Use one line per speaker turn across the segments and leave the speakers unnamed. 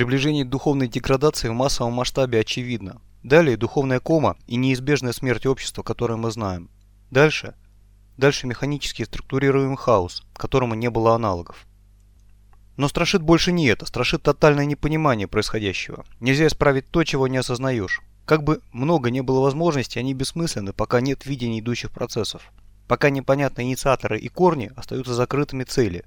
Приближение духовной деградации в массовом масштабе очевидно. Далее духовная кома и неизбежная смерть общества, которое мы знаем. Дальше Дальше механически структурируемый хаос, которому не было аналогов. Но страшит больше не это, страшит тотальное непонимание происходящего. Нельзя исправить то, чего не осознаешь. Как бы много не было возможностей, они бессмысленны, пока нет видения идущих процессов. Пока непонятны инициаторы и корни, остаются закрытыми цели.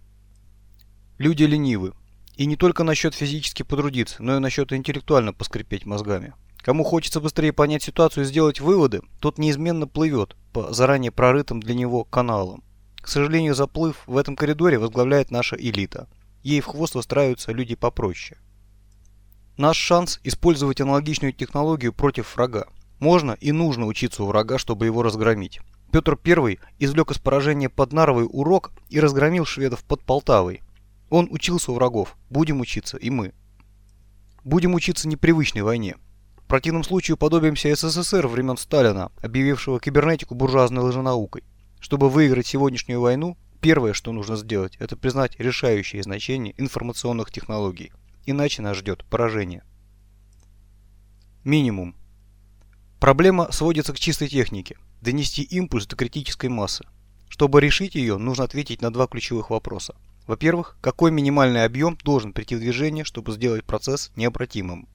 Люди ленивы. И не только насчет физически потрудиться, но и насчет интеллектуально поскрипеть мозгами. Кому хочется быстрее понять ситуацию и сделать выводы, тот неизменно плывет по заранее прорытым для него каналам. К сожалению, заплыв в этом коридоре возглавляет наша элита – ей в хвост выстраиваются люди попроще. Наш шанс использовать аналогичную технологию против врага. Можно и нужно учиться у врага, чтобы его разгромить. Петр I извлек из поражения под Нарвой урок и разгромил шведов под Полтавой. Он учился у врагов, будем учиться и мы. Будем учиться непривычной войне. В противном случае подобимся СССР времен Сталина, объявившего кибернетику буржуазной лженаукой. Чтобы выиграть сегодняшнюю войну, Первое, что нужно сделать, это признать решающее значение информационных технологий. Иначе нас ждет поражение. Минимум. Проблема сводится к чистой технике – донести импульс до критической массы. Чтобы решить ее, нужно ответить на два ключевых вопроса. Во-первых, какой минимальный объем должен прийти в движение, чтобы сделать процесс необратимым?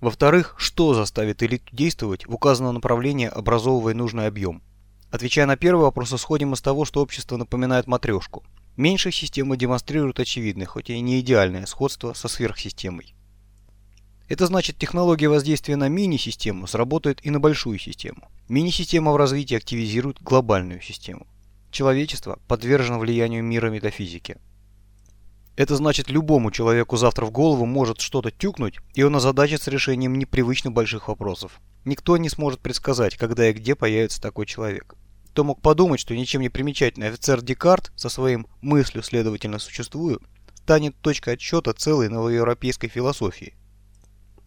Во-вторых, что заставит элиту действовать в указанном направлении, образовывая нужный объем? Отвечая на первый вопрос, исходим из того, что общество напоминает матрешку. Меньшая система демонстрирует очевидное, хоть и не идеальное, сходство со сверхсистемой. Это значит, технология воздействия на мини-систему сработает и на большую систему. Мини-система в развитии активизирует глобальную систему. Человечество подвержено влиянию мира метафизики. Это значит, любому человеку завтра в голову может что-то тюкнуть, и он озадачится решением непривычно больших вопросов. Никто не сможет предсказать, когда и где появится такой человек. Кто мог подумать, что ничем не примечательный офицер Декарт со своим «мыслью, следовательно, существую» станет точкой отсчета целой новоевропейской философии.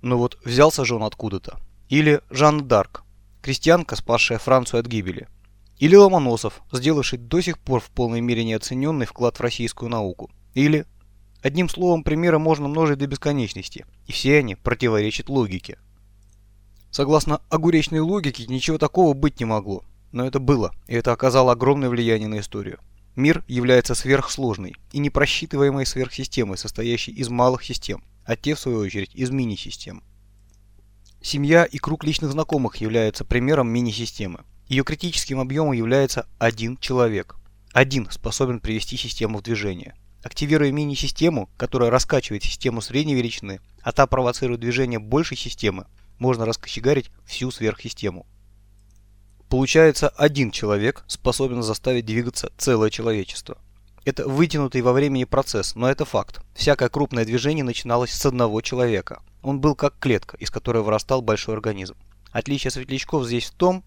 Но вот взялся же он откуда-то. Или Жанна Дарк, крестьянка, спасшая Францию от гибели. Или Ломоносов, сделавший до сих пор в полной мере неоцененный вклад в российскую науку. Или... Одним словом, примеры можно множить до бесконечности, и все они противоречат логике. Согласно огуречной логике, ничего такого быть не могло. Но это было, и это оказало огромное влияние на историю. Мир является сверхсложной и непросчитываемой сверхсистемой, состоящей из малых систем, а те, в свою очередь, из мини-систем. Семья и круг личных знакомых являются примером мини-системы. Ее критическим объемом является один человек. Один способен привести систему в движение. Активируя мини-систему, которая раскачивает систему средней величины, а та провоцирует движение большей системы, можно раскочегарить всю сверхсистему. Получается, один человек способен заставить двигаться целое человечество. Это вытянутый во времени процесс, но это факт. Всякое крупное движение начиналось с одного человека. Он был как клетка, из которой вырастал большой организм. Отличие светлячков здесь в том,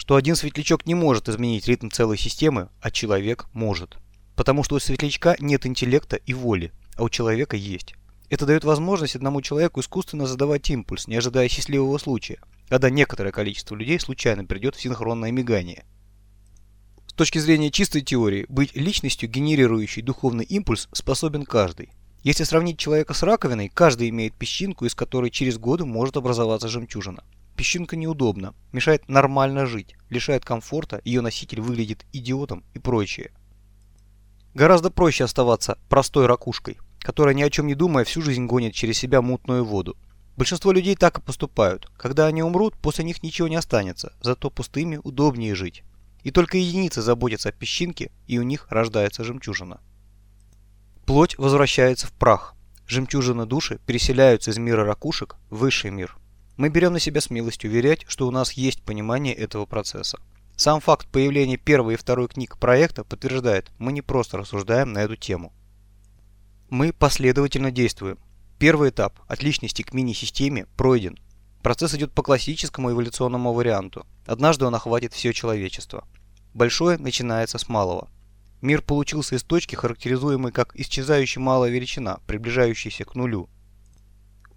что один светлячок не может изменить ритм целой системы, а человек может. Потому что у светлячка нет интеллекта и воли, а у человека есть. Это дает возможность одному человеку искусственно задавать импульс, не ожидая счастливого случая, когда некоторое количество людей случайно придет в синхронное мигание. С точки зрения чистой теории, быть личностью, генерирующей духовный импульс, способен каждый. Если сравнить человека с раковиной, каждый имеет песчинку, из которой через годы может образоваться жемчужина. Песчинка неудобна, мешает нормально жить, лишает комфорта, ее носитель выглядит идиотом и прочее. Гораздо проще оставаться простой ракушкой, которая ни о чем не думая всю жизнь гонит через себя мутную воду. Большинство людей так и поступают. Когда они умрут, после них ничего не останется, зато пустыми удобнее жить. И только единицы заботятся о песчинке, и у них рождается жемчужина. Плоть возвращается в прах. Жемчужины души переселяются из мира ракушек в высший мир. Мы берем на себя смелость уверять, что у нас есть понимание этого процесса. Сам факт появления первой и второй книг проекта подтверждает, мы не просто рассуждаем на эту тему. Мы последовательно действуем. Первый этап от личности к мини-системе пройден. Процесс идет по классическому эволюционному варианту. Однажды он охватит все человечество. Большое начинается с малого. Мир получился из точки, характеризуемой как исчезающая малая величина, приближающаяся к нулю.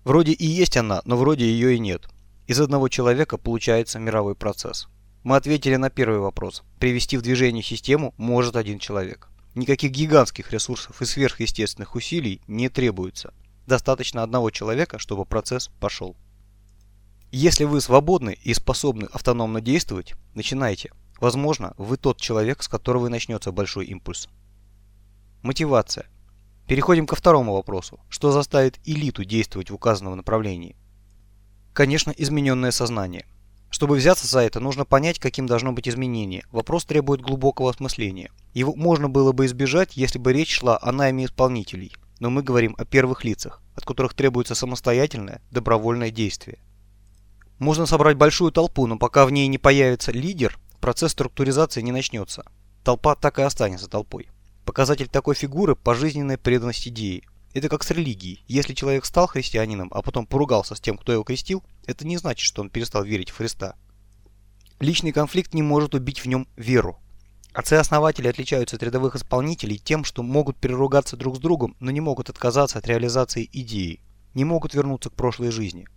Вроде и есть она, но вроде ее и нет. Из одного человека получается мировой процесс. Мы ответили на первый вопрос. Привести в движение систему может один человек. Никаких гигантских ресурсов и сверхъестественных усилий не требуется. Достаточно одного человека, чтобы процесс пошел. Если вы свободны и способны автономно действовать, начинайте. Возможно, вы тот человек, с которого и начнется большой импульс. Мотивация. Переходим ко второму вопросу. Что заставит элиту действовать в указанном направлении? Конечно, измененное сознание. Чтобы взяться за это, нужно понять, каким должно быть изменение. Вопрос требует глубокого осмысления. Его можно было бы избежать, если бы речь шла о найме исполнителей. Но мы говорим о первых лицах, от которых требуется самостоятельное, добровольное действие. Можно собрать большую толпу, но пока в ней не появится лидер, процесс структуризации не начнется. Толпа так и останется толпой. Показатель такой фигуры – пожизненная преданность идеи. Это как с религией. Если человек стал христианином, а потом поругался с тем, кто его крестил, это не значит, что он перестал верить в Христа. Личный конфликт не может убить в нем веру. Отцы-основатели отличаются от рядовых исполнителей тем, что могут переругаться друг с другом, но не могут отказаться от реализации идеи, не могут вернуться к прошлой жизни.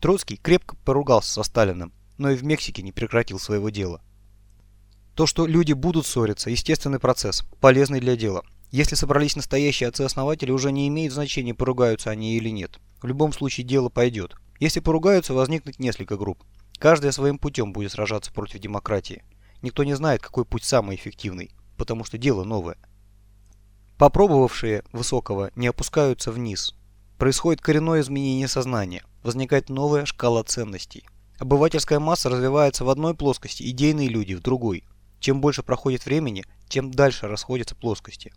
Троцкий крепко поругался со Сталиным, но и в Мексике не прекратил своего дела. То, что люди будут ссориться, естественный процесс, полезный для дела. Если собрались настоящие отцы-основатели, уже не имеет значения, поругаются они или нет. В любом случае дело пойдет. Если поругаются, возникнет несколько групп. Каждая своим путем будет сражаться против демократии. Никто не знает, какой путь самый эффективный, потому что дело новое. Попробовавшие высокого не опускаются вниз. Происходит коренное изменение сознания, возникает новая шкала ценностей. Обывательская масса развивается в одной плоскости, идейные люди в другой. Чем больше проходит времени, тем дальше расходятся плоскости.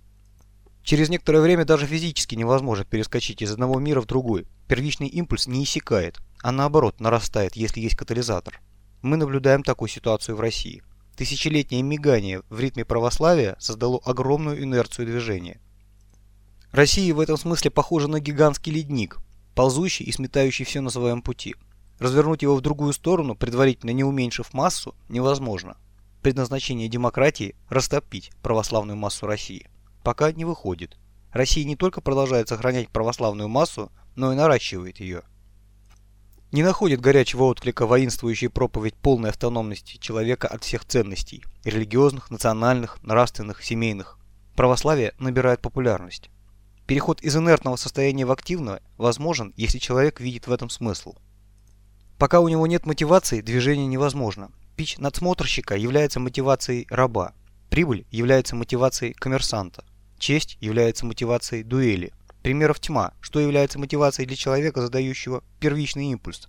Через некоторое время даже физически невозможно перескочить из одного мира в другой. Первичный импульс не иссякает, а наоборот нарастает, если есть катализатор. Мы наблюдаем такую ситуацию в России. Тысячелетнее мигание в ритме православия создало огромную инерцию движения. Россия в этом смысле похожа на гигантский ледник, ползущий и сметающий все на своем пути. Развернуть его в другую сторону, предварительно не уменьшив массу, невозможно предназначение демократии – растопить православную массу России. Пока не выходит. Россия не только продолжает сохранять православную массу, но и наращивает ее. Не находит горячего отклика воинствующей проповедь полной автономности человека от всех ценностей – религиозных, национальных, нравственных, семейных. Православие набирает популярность. Переход из инертного состояния в активное возможен, если человек видит в этом смысл. Пока у него нет мотивации, движение невозможно, Пич надсмотрщика является мотивацией раба. Прибыль является мотивацией коммерсанта. Честь является мотивацией дуэли. Примеров тьма, что является мотивацией для человека, задающего первичный импульс.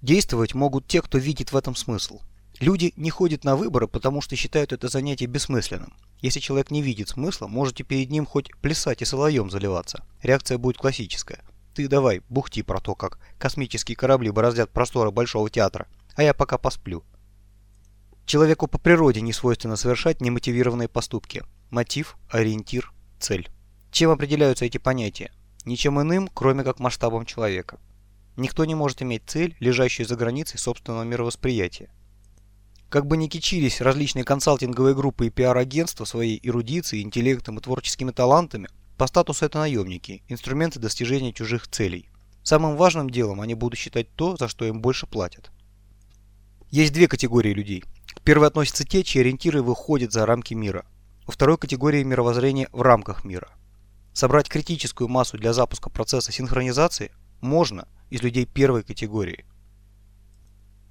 Действовать могут те, кто видит в этом смысл. Люди не ходят на выборы, потому что считают это занятие бессмысленным. Если человек не видит смысла, можете перед ним хоть плясать и соловьем заливаться. Реакция будет классическая. Ты давай, бухти про то, как космические корабли бороздят просторы Большого театра а я пока посплю. Человеку по природе не свойственно совершать немотивированные поступки. Мотив, ориентир, цель. Чем определяются эти понятия? Ничем иным, кроме как масштабом человека. Никто не может иметь цель, лежащую за границей собственного мировосприятия. Как бы ни кичились различные консалтинговые группы и пиар-агентства своей эрудицией, интеллектом и творческими талантами, по статусу это наемники, инструменты достижения чужих целей. Самым важным делом они будут считать то, за что им больше платят. Есть две категории людей. К первой относятся те, чьи ориентиры выходят за рамки мира. У второй категории мировоззрения в рамках мира. Собрать критическую массу для запуска процесса синхронизации можно из людей первой категории.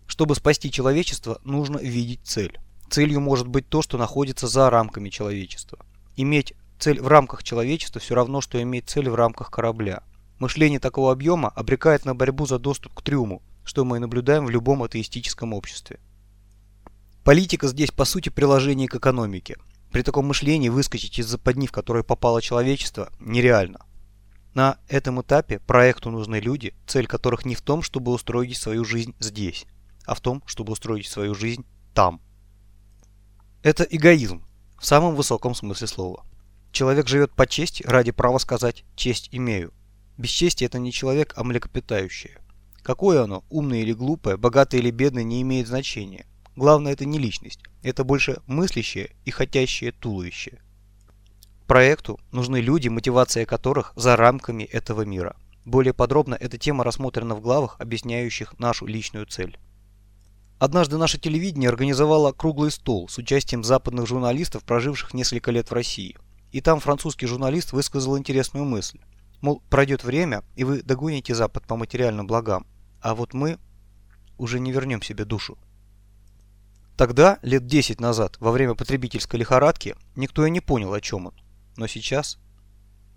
Чтобы спасти человечество, нужно видеть цель. Целью может быть то, что находится за рамками человечества. Иметь цель в рамках человечества все равно, что иметь цель в рамках корабля. Мышление такого объема обрекает на борьбу за доступ к трюму, что мы наблюдаем в любом атеистическом обществе. Политика здесь по сути приложение к экономике. При таком мышлении выскочить из западни, в которую попало человечество, нереально. На этом этапе проекту нужны люди, цель которых не в том, чтобы устроить свою жизнь здесь, а в том, чтобы устроить свою жизнь там. Это эгоизм, в самом высоком смысле слова. Человек живет по чести ради права сказать «честь имею». Бесчестие – это не человек, а млекопитающее. Какое оно, умное или глупое, богатое или бедное, не имеет значения. Главное это не личность, это больше мыслящее и хотящее туловище. Проекту нужны люди, мотивация которых за рамками этого мира. Более подробно эта тема рассмотрена в главах, объясняющих нашу личную цель. Однажды наше телевидение организовало круглый стол с участием западных журналистов, проживших несколько лет в России. И там французский журналист высказал интересную мысль. Мол, пройдет время, и вы догоните Запад по материальным благам, а вот мы уже не вернем себе душу. Тогда, лет 10 назад, во время потребительской лихорадки, никто и не понял, о чем он. Но сейчас...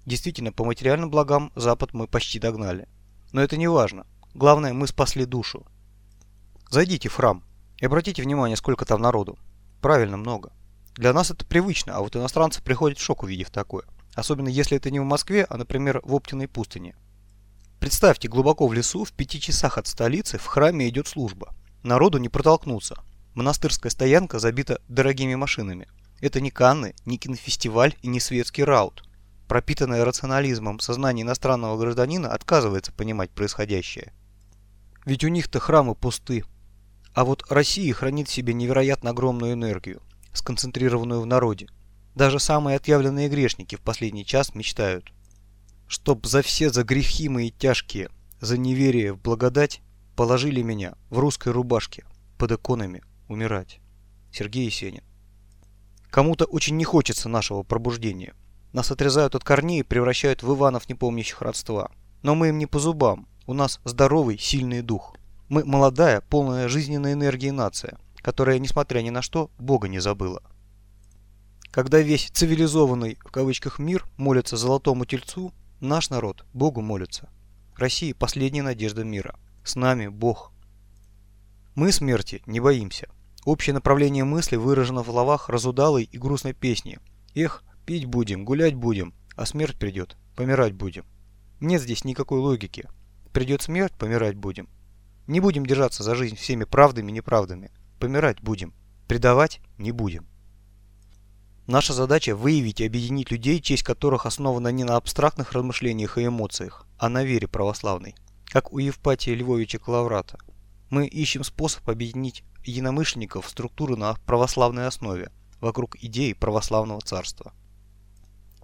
Действительно, по материальным благам Запад мы почти догнали. Но это не важно. Главное, мы спасли душу. Зайдите в храм и обратите внимание, сколько там народу. Правильно, много. Для нас это привычно, а вот иностранцы приходят в шок, увидев такое. Особенно если это не в Москве, а, например, в Оптиной пустыне. Представьте, глубоко в лесу, в пяти часах от столицы, в храме идет служба. Народу не протолкнуться. Монастырская стоянка забита дорогими машинами. Это не Канны, не кинофестиваль и не светский раут. Пропитанное рационализмом сознание иностранного гражданина отказывается понимать происходящее. Ведь у них-то храмы пусты. А вот Россия хранит в себе невероятно огромную энергию, сконцентрированную в народе. Даже самые отъявленные грешники в последний час мечтают. Чтоб за все за грехи мои тяжкие, за неверие в благодать, положили меня в русской рубашке под иконами умирать. Сергей Есенин. Кому-то очень не хочется нашего пробуждения. Нас отрезают от корней и превращают в Иванов, не помнящих родства. Но мы им не по зубам. У нас здоровый, сильный дух. Мы молодая, полная жизненной энергии нация, которая, несмотря ни на что, Бога не забыла. Когда весь цивилизованный, в кавычках, мир молится золотому тельцу, наш народ Богу молится. Россия – последняя надежда мира. С нами Бог. Мы смерти не боимся. Общее направление мысли выражено в словах разудалой и грустной песни. Эх, пить будем, гулять будем, а смерть придет, помирать будем. Нет здесь никакой логики. Придет смерть, помирать будем. Не будем держаться за жизнь всеми правдами и неправдами. Помирать будем. Предавать не будем. Наша задача выявить и объединить людей, честь которых основана не на абстрактных размышлениях и эмоциях, а на вере православной, как у Евпатия Львовича Клаврата. Мы ищем способ объединить единомышленников в структуру на православной основе, вокруг идеи православного царства.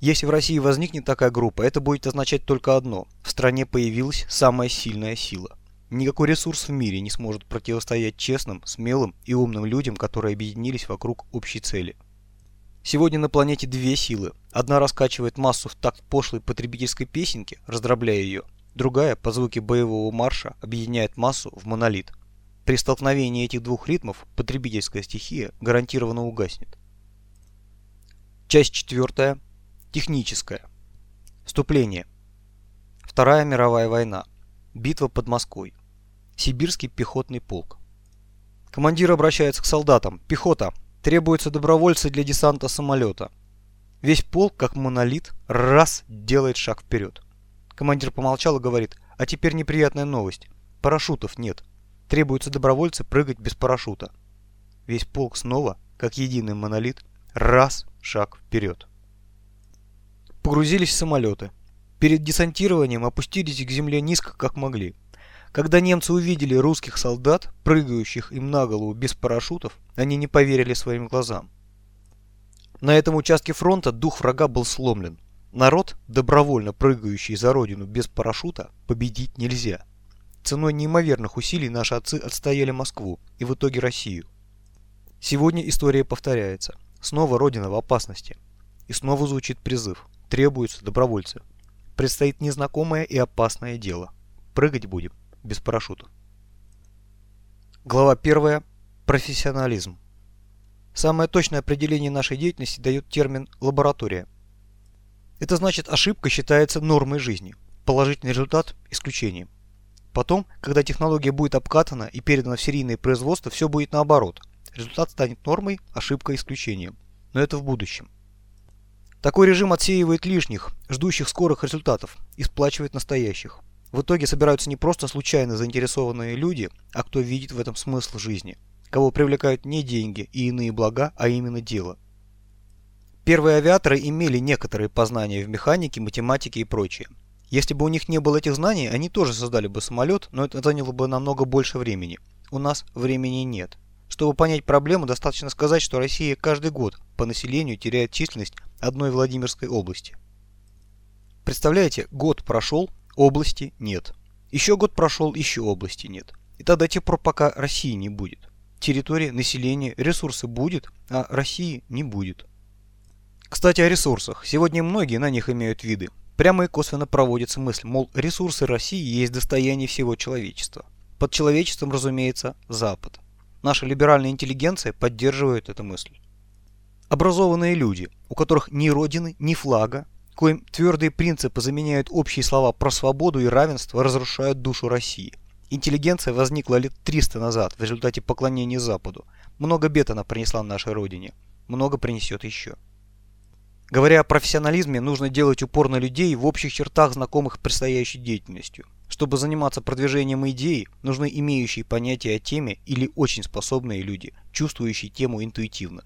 Если в России возникнет такая группа, это будет означать только одно – в стране появилась самая сильная сила. Никакой ресурс в мире не сможет противостоять честным, смелым и умным людям, которые объединились вокруг общей цели. Сегодня на планете две силы. Одна раскачивает массу в такт пошлой потребительской песенки, раздробляя ее. Другая, по звуке боевого марша, объединяет массу в монолит. При столкновении этих двух ритмов потребительская стихия гарантированно угаснет. Часть четвертая. Техническая. Вступление. Вторая мировая война. Битва под Москвой. Сибирский пехотный полк. Командир обращается к солдатам. Пехота. Требуются добровольцы для десанта самолета. Весь полк, как монолит, раз делает шаг вперед. Командир помолчал и говорит, а теперь неприятная новость. Парашютов нет. Требуются добровольцы прыгать без парашюта. Весь полк снова, как единый монолит, раз шаг вперед. Погрузились самолеты. Перед десантированием опустились к земле низко, как могли. Когда немцы увидели русских солдат, прыгающих им на голову без парашютов, они не поверили своим глазам. На этом участке фронта дух врага был сломлен. Народ, добровольно прыгающий за родину без парашюта, победить нельзя. Ценой неимоверных усилий наши отцы отстояли Москву и в итоге Россию. Сегодня история повторяется. Снова Родина в опасности. И снова звучит призыв. Требуются добровольцы. Предстоит незнакомое и опасное дело. Прыгать будем без парашюта. Глава 1. Профессионализм. Самое точное определение нашей деятельности дает термин «лаборатория». Это значит, ошибка считается нормой жизни, положительный результат – исключением. Потом, когда технология будет обкатана и передана в серийное производство, все будет наоборот. Результат станет нормой, ошибка исключением. Но это в будущем. Такой режим отсеивает лишних, ждущих скорых результатов, и сплачивает настоящих. В итоге собираются не просто случайно заинтересованные люди, а кто видит в этом смысл жизни, кого привлекают не деньги и иные блага, а именно дело. Первые авиаторы имели некоторые познания в механике, математике и прочее. Если бы у них не было этих знаний, они тоже создали бы самолет, но это заняло бы намного больше времени. У нас времени нет. Чтобы понять проблему, достаточно сказать, что Россия каждый год по населению теряет численность одной Владимирской области. Представляете, год прошел, области нет. Еще год прошел, еще области нет. И до тех пор, пока России не будет. Территория, население, ресурсы будет, а России не будет. Кстати, о ресурсах. Сегодня многие на них имеют виды. Прямо и косвенно проводится мысль, мол, ресурсы России есть достояние всего человечества. Под человечеством, разумеется, Запад. Наша либеральная интеллигенция поддерживает эту мысль. Образованные люди, у которых ни родины, ни флага, коим твердые принципы заменяют общие слова про свободу и равенство, разрушают душу России. Интеллигенция возникла лет 300 назад в результате поклонения Западу. Много бед она принесла нашей родине. Много принесет еще. Говоря о профессионализме, нужно делать упор на людей в общих чертах, знакомых предстоящей деятельностью. Чтобы заниматься продвижением идеи, нужны имеющие понятия о теме или очень способные люди, чувствующие тему интуитивно.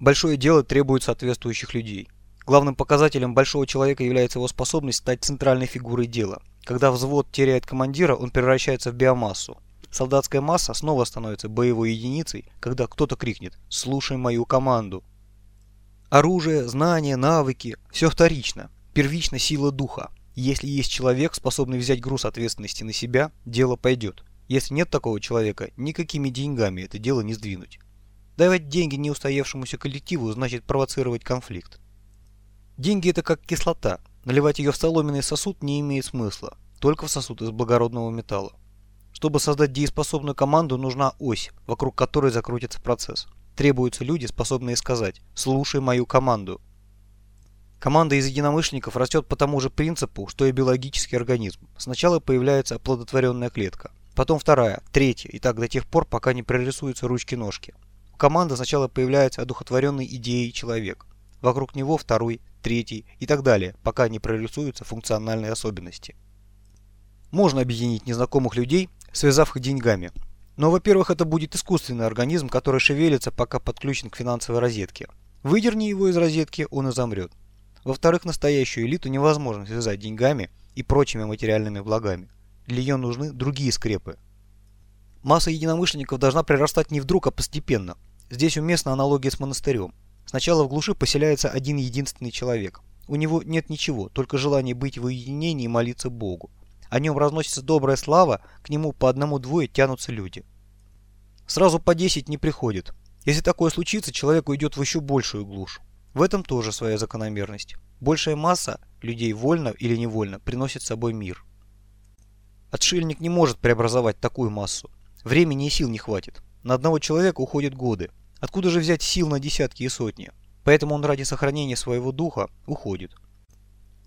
Большое дело требует соответствующих людей. Главным показателем большого человека является его способность стать центральной фигурой дела. Когда взвод теряет командира, он превращается в биомассу. Солдатская масса снова становится боевой единицей, когда кто-то крикнет «Слушай мою команду!». Оружие, знания, навыки – все вторично. Первично сила духа. Если есть человек, способный взять груз ответственности на себя, дело пойдет. Если нет такого человека, никакими деньгами это дело не сдвинуть. Давать деньги неустоявшемуся коллективу значит провоцировать конфликт. Деньги это как кислота. Наливать ее в соломенный сосуд не имеет смысла. Только в сосуд из благородного металла. Чтобы создать дееспособную команду, нужна ось, вокруг которой закрутится процесс требуются люди, способные сказать «слушай мою команду». Команда из единомышленников растет по тому же принципу, что и биологический организм. Сначала появляется оплодотворенная клетка, потом вторая, третья, и так до тех пор, пока не прорисуются ручки-ножки. У команды сначала появляется одухотворенный идеей человек, вокруг него второй, третий и так далее, пока не прорисуются функциональные особенности. Можно объединить незнакомых людей, связав их деньгами, но, во-первых, это будет искусственный организм, который шевелится, пока подключен к финансовой розетке. Выдерни его из розетки, он и замрет. Во-вторых, настоящую элиту невозможно связать деньгами и прочими материальными благами. Для нее нужны другие скрепы. Масса единомышленников должна прирастать не вдруг, а постепенно. Здесь уместна аналогия с монастырем. Сначала в глуши поселяется один единственный человек. У него нет ничего, только желание быть в уединении и молиться Богу. О нем разносится добрая слава, к нему по одному-двое тянутся люди. Сразу по 10 не приходит. Если такое случится, человек уйдет в еще большую глушь. В этом тоже своя закономерность. Большая масса людей вольно или невольно приносит с собой мир. Отшельник не может преобразовать такую массу. Времени и сил не хватит. На одного человека уходят годы. Откуда же взять сил на десятки и сотни? Поэтому он ради сохранения своего духа уходит.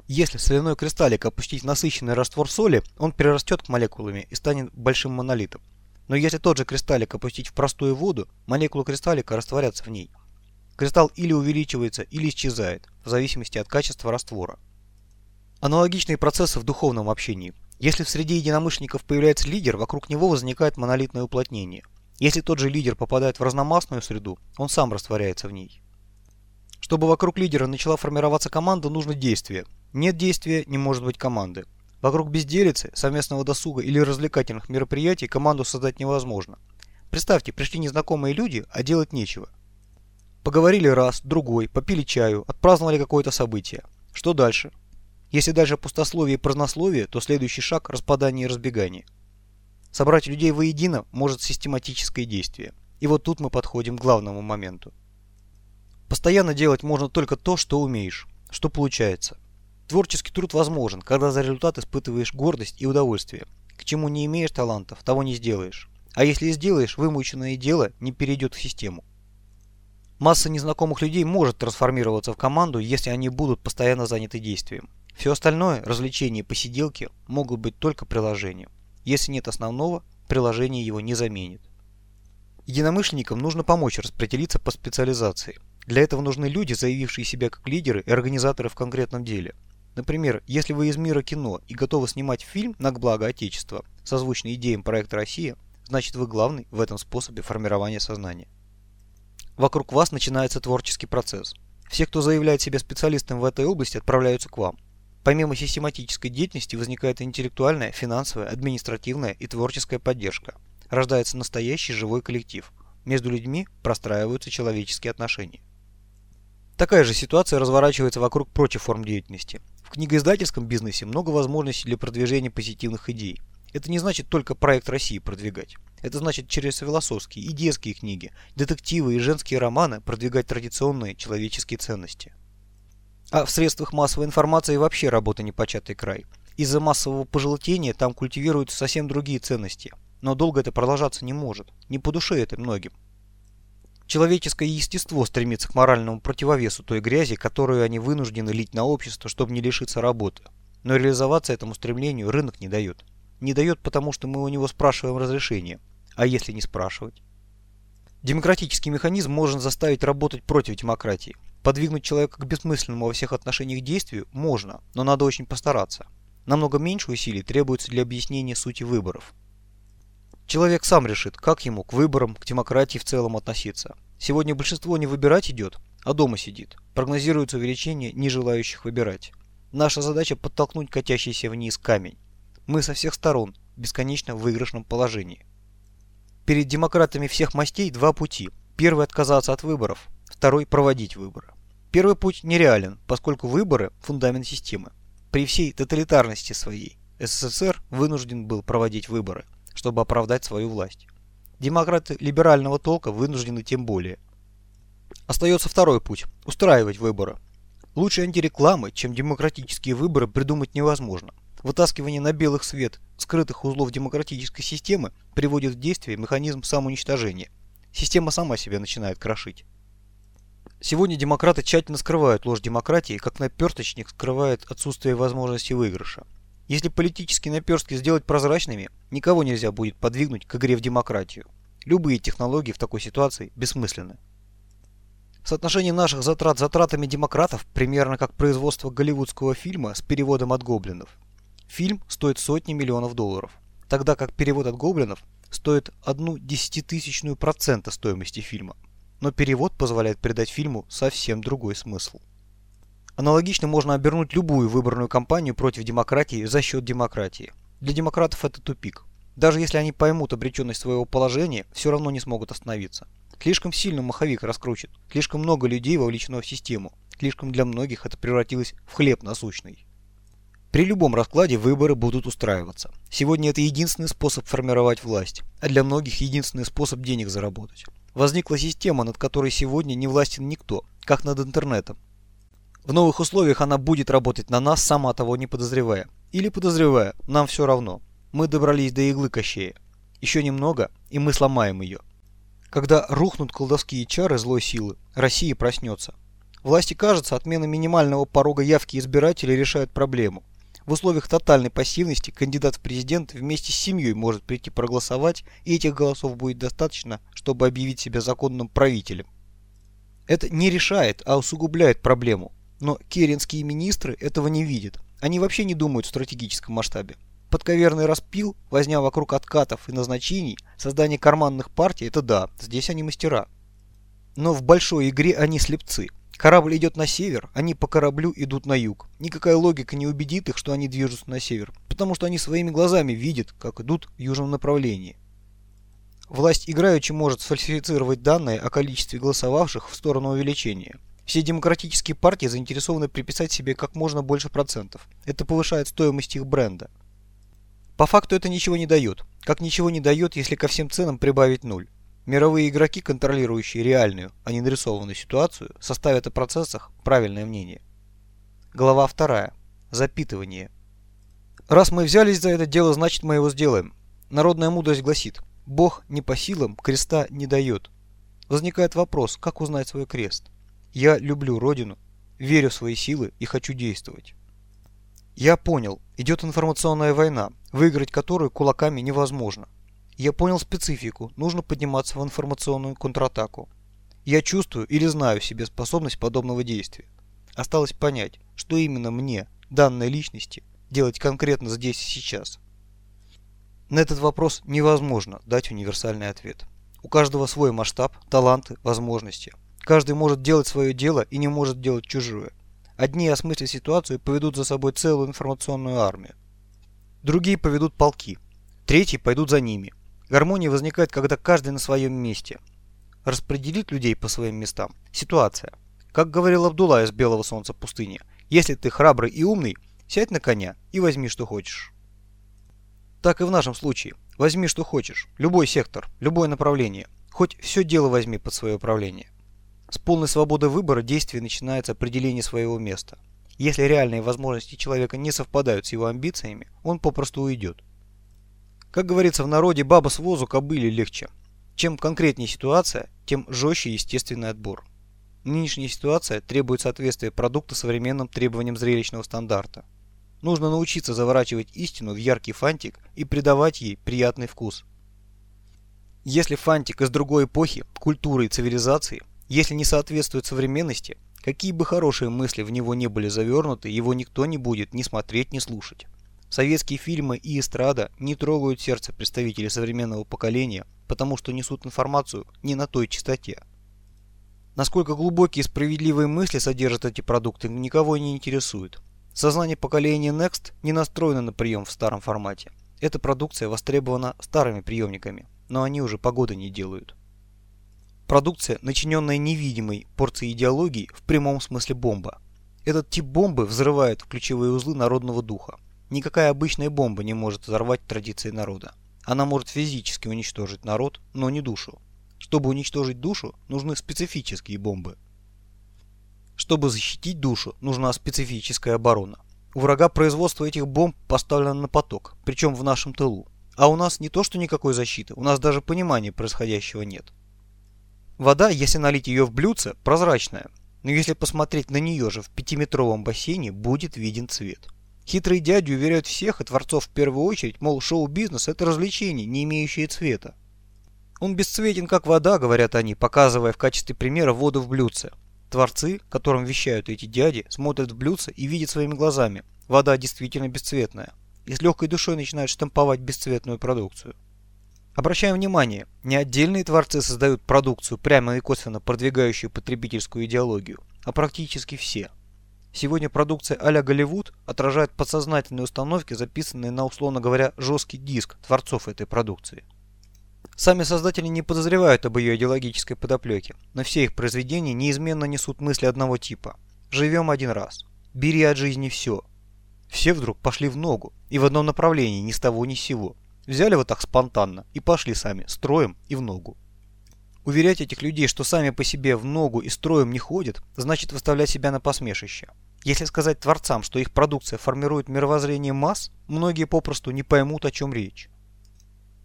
Если соляной кристаллик опустить в насыщенный раствор соли, он перерастет к молекулами и станет большим монолитом. Но если тот же кристаллик опустить в простую воду, молекулы кристаллика растворятся в ней. Кристалл или увеличивается, или исчезает, в зависимости от качества раствора. Аналогичные процессы в духовном общении. Если в среде единомышленников появляется лидер, вокруг него возникает монолитное уплотнение. Если тот же лидер попадает в разномастную среду, он сам растворяется в ней. Чтобы вокруг лидера начала формироваться команда, нужно действие. Нет действия, не может быть команды. Вокруг безделицы, совместного досуга или развлекательных мероприятий команду создать невозможно. Представьте, пришли незнакомые люди, а делать нечего. Поговорили раз, другой, попили чаю, отпраздновали какое-то событие. Что дальше? Если дальше пустословие и празднословие, то следующий шаг – распадание и разбегание. Собрать людей воедино может систематическое действие. И вот тут мы подходим к главному моменту. Постоянно делать можно только то, что умеешь, что получается. Творческий труд возможен, когда за результат испытываешь гордость и удовольствие. К чему не имеешь талантов, того не сделаешь. А если и сделаешь, вымученное дело не перейдет в систему. Масса незнакомых людей может трансформироваться в команду, если они будут постоянно заняты действием. Все остальное, развлечения и посиделки, могут быть только приложением. Если нет основного, приложение его не заменит. Единомышленникам нужно помочь распределиться по специализации – для этого нужны люди, заявившие себя как лидеры и организаторы в конкретном деле. Например, если вы из мира кино и готовы снимать фильм на благо Отечества, созвучный идеям проекта «Россия», значит вы главный в этом способе формирования сознания. Вокруг вас начинается творческий процесс. Все, кто заявляет себя специалистом в этой области, отправляются к вам. Помимо систематической деятельности возникает интеллектуальная, финансовая, административная и творческая поддержка. Рождается настоящий живой коллектив. Между людьми простраиваются человеческие отношения. Такая же ситуация разворачивается вокруг прочих форм деятельности. В книгоиздательском бизнесе много возможностей для продвижения позитивных идей. Это не значит только проект России продвигать. Это значит через философские и детские книги, детективы и женские романы продвигать традиционные человеческие ценности. А в средствах массовой информации вообще работа непочатый край. Из-за массового пожелтения там культивируются совсем другие ценности. Но долго это продолжаться не может. Не по душе это многим. Человеческое естество стремится к моральному противовесу той грязи, которую они вынуждены лить на общество, чтобы не лишиться работы. Но реализоваться этому стремлению рынок не дает. Не дает, потому что мы у него спрашиваем разрешение. А если не спрашивать? Демократический механизм может заставить работать против демократии. Подвигнуть человека к бессмысленному во всех отношениях действию можно, но надо очень постараться. Намного меньше усилий требуется для объяснения сути выборов. Человек сам решит, как ему к выборам, к демократии в целом относиться. Сегодня большинство не выбирать идет, а дома сидит. Прогнозируется увеличение не желающих выбирать. Наша задача подтолкнуть катящийся вниз камень. Мы со всех сторон в бесконечно выигрышном положении. Перед демократами всех мастей два пути. Первый – отказаться от выборов, второй – проводить выборы. Первый путь нереален, поскольку выборы – фундамент системы. При всей тоталитарности своей СССР вынужден был проводить выборы – чтобы оправдать свою власть. Демократы либерального толка вынуждены тем более. Остается второй путь – устраивать выборы. Лучше антирекламы, чем демократические выборы придумать невозможно. Вытаскивание на белых свет скрытых узлов демократической системы приводит в действие механизм самоуничтожения. Система сама себя начинает крошить. Сегодня демократы тщательно скрывают ложь демократии, как наперточник скрывает отсутствие возможности выигрыша. Если политические наперстки сделать прозрачными, никого нельзя будет подвигнуть к игре в демократию. Любые технологии в такой ситуации бессмысленны. Соотношение наших затрат затратами демократов примерно как производство голливудского фильма с переводом от гоблинов. Фильм стоит сотни миллионов долларов, тогда как перевод от гоблинов стоит одну десятитысячную процента стоимости фильма. Но перевод позволяет придать фильму совсем другой смысл. Аналогично можно обернуть любую выборную кампанию против демократии за счет демократии. Для демократов это тупик. Даже если они поймут обреченность своего положения, все равно не смогут остановиться. Слишком сильно маховик раскручен, слишком много людей вовлечено в систему, слишком для многих это превратилось в хлеб насущный. При любом раскладе выборы будут устраиваться. Сегодня это единственный способ формировать власть, а для многих единственный способ денег заработать. Возникла система, над которой сегодня не властен никто, как над интернетом, в новых условиях она будет работать на нас, сама того не подозревая. Или подозревая, нам все равно. Мы добрались до иглы Кощея. Еще немного, и мы сломаем ее. Когда рухнут колдовские чары злой силы, Россия проснется. Власти кажется, отмена минимального порога явки избирателей решает проблему. В условиях тотальной пассивности кандидат в президент вместе с семьей может прийти проголосовать, и этих голосов будет достаточно, чтобы объявить себя законным правителем. Это не решает, а усугубляет проблему. Но керенские министры этого не видят. Они вообще не думают в стратегическом масштабе. Подковерный распил, возня вокруг откатов и назначений, создание карманных партий – это да, здесь они мастера. Но в большой игре они слепцы. Корабль идет на север, они по кораблю идут на юг. Никакая логика не убедит их, что они движутся на север, потому что они своими глазами видят, как идут в южном направлении. Власть играючи может сфальсифицировать данные о количестве голосовавших в сторону увеличения – все демократические партии заинтересованы приписать себе как можно больше процентов. Это повышает стоимость их бренда. По факту это ничего не дает. Как ничего не дает, если ко всем ценам прибавить нуль. Мировые игроки, контролирующие реальную, а не нарисованную ситуацию, составят о процессах правильное мнение. Глава 2. Запитывание. Раз мы взялись за это дело, значит мы его сделаем. Народная мудрость гласит, Бог не по силам креста не дает. Возникает вопрос, как узнать свой крест? Я люблю Родину, верю в свои силы и хочу действовать. Я понял, идет информационная война, выиграть которую кулаками невозможно. Я понял специфику, нужно подниматься в информационную контратаку. Я чувствую или знаю в себе способность подобного действия. Осталось понять, что именно мне, данной личности, делать конкретно здесь и сейчас. На этот вопрос невозможно дать универсальный ответ. У каждого свой масштаб, таланты, возможности. Каждый может делать свое дело и не может делать чужое. Одни, осмыслят ситуацию, поведут за собой целую информационную армию. Другие поведут полки. Третьи пойдут за ними. Гармония возникает, когда каждый на своем месте. Распределить людей по своим местам – ситуация. Как говорил Абдулла из Белого Солнца пустыни, если ты храбрый и умный, сядь на коня и возьми, что хочешь. Так и в нашем случае. Возьми, что хочешь. Любой сектор, любое направление. Хоть все дело возьми под свое управление. С полной свободой выбора действия начинается определение своего места. Если реальные возможности человека не совпадают с его амбициями, он попросту уйдет. Как говорится в народе, баба с возу кобыли легче. Чем конкретнее ситуация, тем жестче естественный отбор. Нынешняя ситуация требует соответствия продукта современным требованиям зрелищного стандарта. Нужно научиться заворачивать истину в яркий фантик и придавать ей приятный вкус. Если фантик из другой эпохи, культуры и цивилизации, если не соответствует современности, какие бы хорошие мысли в него не были завернуты, его никто не будет ни смотреть, ни слушать. Советские фильмы и эстрада не трогают сердце представителей современного поколения, потому что несут информацию не на той частоте. Насколько глубокие и справедливые мысли содержат эти продукты, никого не интересует. Сознание поколения Next не настроено на прием в старом формате. Эта продукция востребована старыми приемниками, но они уже погоды не делают. Продукция, начиненная невидимой порцией идеологии, в прямом смысле бомба. Этот тип бомбы взрывает ключевые узлы народного духа. Никакая обычная бомба не может взорвать традиции народа. Она может физически уничтожить народ, но не душу. Чтобы уничтожить душу, нужны специфические бомбы. Чтобы защитить душу, нужна специфическая оборона. У врага производство этих бомб поставлено на поток, причем в нашем тылу. А у нас не то что никакой защиты, у нас даже понимания происходящего нет. Вода, если налить ее в блюдце, прозрачная, но если посмотреть на нее же в пятиметровом бассейне, будет виден цвет. Хитрые дяди уверяют всех, и творцов в первую очередь, мол, шоу-бизнес – это развлечение, не имеющее цвета. Он бесцветен, как вода, говорят они, показывая в качестве примера воду в блюдце. Творцы, которым вещают эти дяди, смотрят в блюдце и видят своими глазами. Вода действительно бесцветная. И с легкой душой начинают штамповать бесцветную продукцию. Обращаем внимание, не отдельные творцы создают продукцию, прямо и косвенно продвигающую потребительскую идеологию, а практически все. Сегодня продукция а-ля Голливуд отражает подсознательные установки, записанные на, условно говоря, жесткий диск творцов этой продукции. Сами создатели не подозревают об ее идеологической подоплеке, но все их произведения неизменно несут мысли одного типа. Живем один раз. Бери от жизни все. Все вдруг пошли в ногу, и в одном направлении, ни с того ни с сего. Взяли вот так спонтанно и пошли сами, строем и в ногу. Уверять этих людей, что сами по себе в ногу и строем не ходят, значит выставлять себя на посмешище. Если сказать творцам, что их продукция формирует мировоззрение масс, многие попросту не поймут, о чем речь.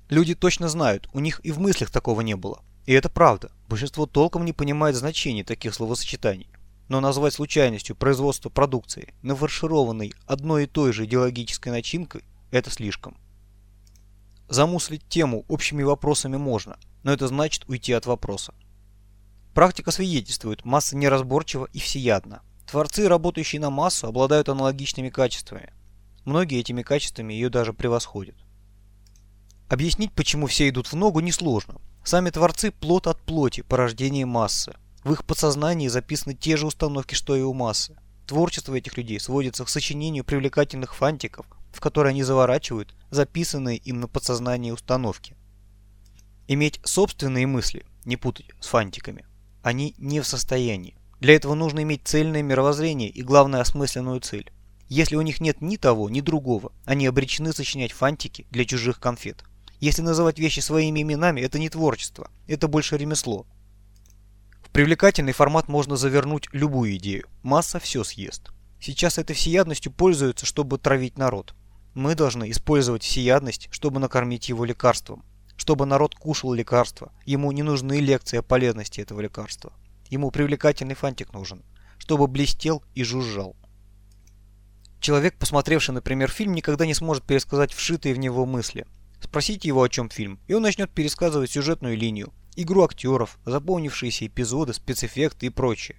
Люди точно знают, у них и в мыслях такого не было. И это правда. Большинство толком не понимает значения таких словосочетаний. Но назвать случайностью производство продукции, нафаршированной одной и той же идеологической начинкой, это слишком. Замуслить тему общими вопросами можно, но это значит уйти от вопроса. Практика свидетельствует, масса неразборчива и всеядна. Творцы, работающие на массу, обладают аналогичными качествами. Многие этими качествами ее даже превосходят. Объяснить, почему все идут в ногу, несложно. Сами творцы – плод от плоти, порождение массы. В их подсознании записаны те же установки, что и у массы. Творчество этих людей сводится к сочинению привлекательных фантиков, в которые они заворачивают записанные им на подсознании установки. Иметь собственные мысли, не путать с фантиками, они не в состоянии. Для этого нужно иметь цельное мировоззрение и, главное, осмысленную цель. Если у них нет ни того, ни другого, они обречены сочинять фантики для чужих конфет. Если называть вещи своими именами, это не творчество, это больше ремесло. В привлекательный формат можно завернуть любую идею, масса все съест. Сейчас этой всеядностью пользуются, чтобы травить народ. Мы должны использовать всеядность, чтобы накормить его лекарством. Чтобы народ кушал лекарства, ему не нужны лекции о полезности этого лекарства. Ему привлекательный фантик нужен, чтобы блестел и жужжал. Человек, посмотревший, например, фильм, никогда не сможет пересказать вшитые в него мысли. Спросите его, о чем фильм, и он начнет пересказывать сюжетную линию, игру актеров, заполнившиеся эпизоды, спецэффекты и прочее.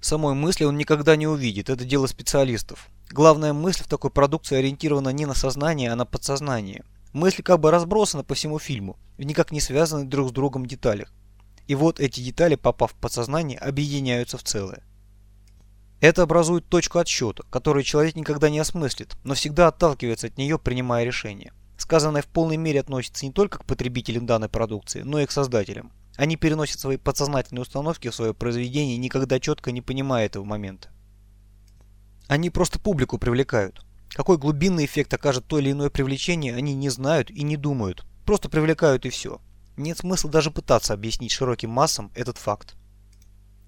Самой мысли он никогда не увидит, это дело специалистов. Главная мысль в такой продукции ориентирована не на сознание, а на подсознание. Мысли как бы разбросаны по всему фильму, в никак не связаны друг с другом деталях. И вот эти детали, попав в подсознание, объединяются в целое. Это образует точку отсчета, которую человек никогда не осмыслит, но всегда отталкивается от нее, принимая решение. Сказанное в полной мере относится не только к потребителям данной продукции, но и к создателям. Они переносят свои подсознательные установки в свое произведение, никогда четко не понимая этого момента. Они просто публику привлекают. Какой глубинный эффект окажет то или иное привлечение, они не знают и не думают. Просто привлекают и все. Нет смысла даже пытаться объяснить широким массам этот факт.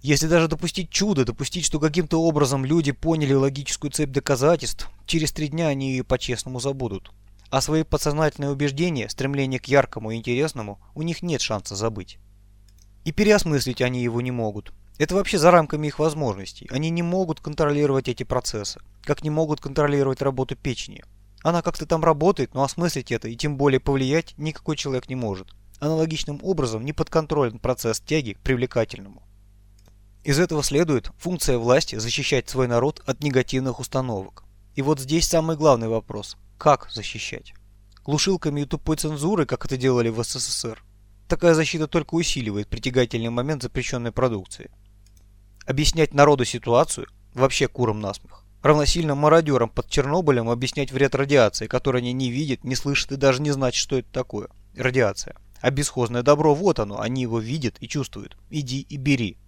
Если даже допустить чудо, допустить, что каким-то образом люди поняли логическую цепь доказательств, через три дня они ее по-честному забудут. А свои подсознательные убеждения, стремление к яркому и интересному, у них нет шанса забыть. И переосмыслить они его не могут. Это вообще за рамками их возможностей. Они не могут контролировать эти процессы, как не могут контролировать работу печени. Она как-то там работает, но осмыслить это и тем более повлиять никакой человек не может. Аналогичным образом не подконтролен процесс тяги к привлекательному. Из этого следует функция власти защищать свой народ от негативных установок. И вот здесь самый главный вопрос – как защищать? Глушилками и тупой цензурой, как это делали в СССР? Такая защита только усиливает притягательный момент запрещенной продукции. Объяснять народу ситуацию – вообще куром насмех. Равносильно мародерам под Чернобылем объяснять вред радиации, которую они не видят, не слышат и даже не знают, что это такое. Радиация. А бесхозное добро, вот оно, они его видят и чувствуют. Иди и бери.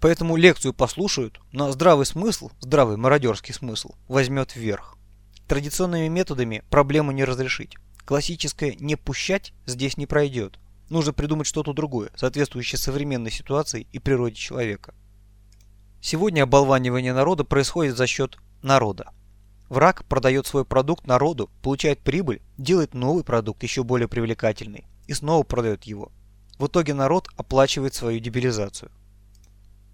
Поэтому лекцию послушают, но здравый смысл, здравый мародерский смысл, возьмет вверх. Традиционными методами проблему не разрешить. Классическое «не пущать» здесь не пройдет. Нужно придумать что-то другое, соответствующее современной ситуации и природе человека. Сегодня оболванивание народа происходит за счет народа. Враг продает свой продукт народу, получает прибыль, делает новый продукт еще более привлекательный и снова продает его. В итоге народ оплачивает свою дебилизацию.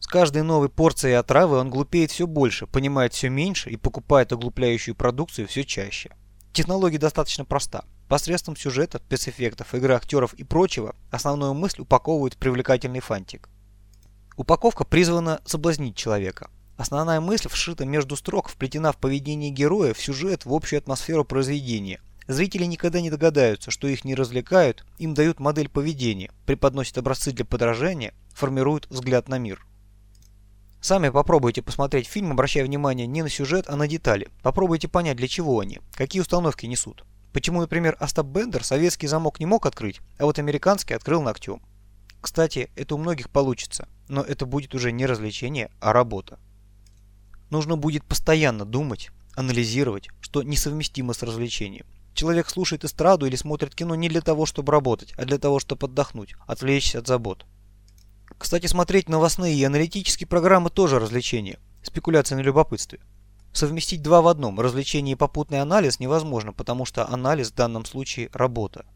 С каждой новой порцией отравы он глупеет все больше, понимает все меньше и покупает оглупляющую продукцию все чаще. Технология достаточно проста. Посредством сюжета, спецэффектов, игры актеров и прочего основную мысль упаковывают в привлекательный фантик. Упаковка призвана соблазнить человека. Основная мысль вшита между строк, вплетена в поведение героя, в сюжет, в общую атмосферу произведения. Зрители никогда не догадаются, что их не развлекают, им дают модель поведения, преподносят образцы для подражания, формируют взгляд на мир. Сами попробуйте посмотреть фильм, обращая внимание не на сюжет, а на детали. Попробуйте понять, для чего они, какие установки несут. Почему, например, Остап Бендер советский замок не мог открыть, а вот американский открыл ногтем. Кстати, это у многих получится, но это будет уже не развлечение, а работа. Нужно будет постоянно думать, анализировать, что несовместимо с развлечением. Человек слушает эстраду или смотрит кино не для того, чтобы работать, а для того, чтобы отдохнуть, отвлечься от забот. Кстати, смотреть новостные и аналитические программы тоже развлечение. Спекуляция на любопытстве. Совместить два в одном, развлечение и попутный анализ невозможно, потому что анализ в данном случае – работа.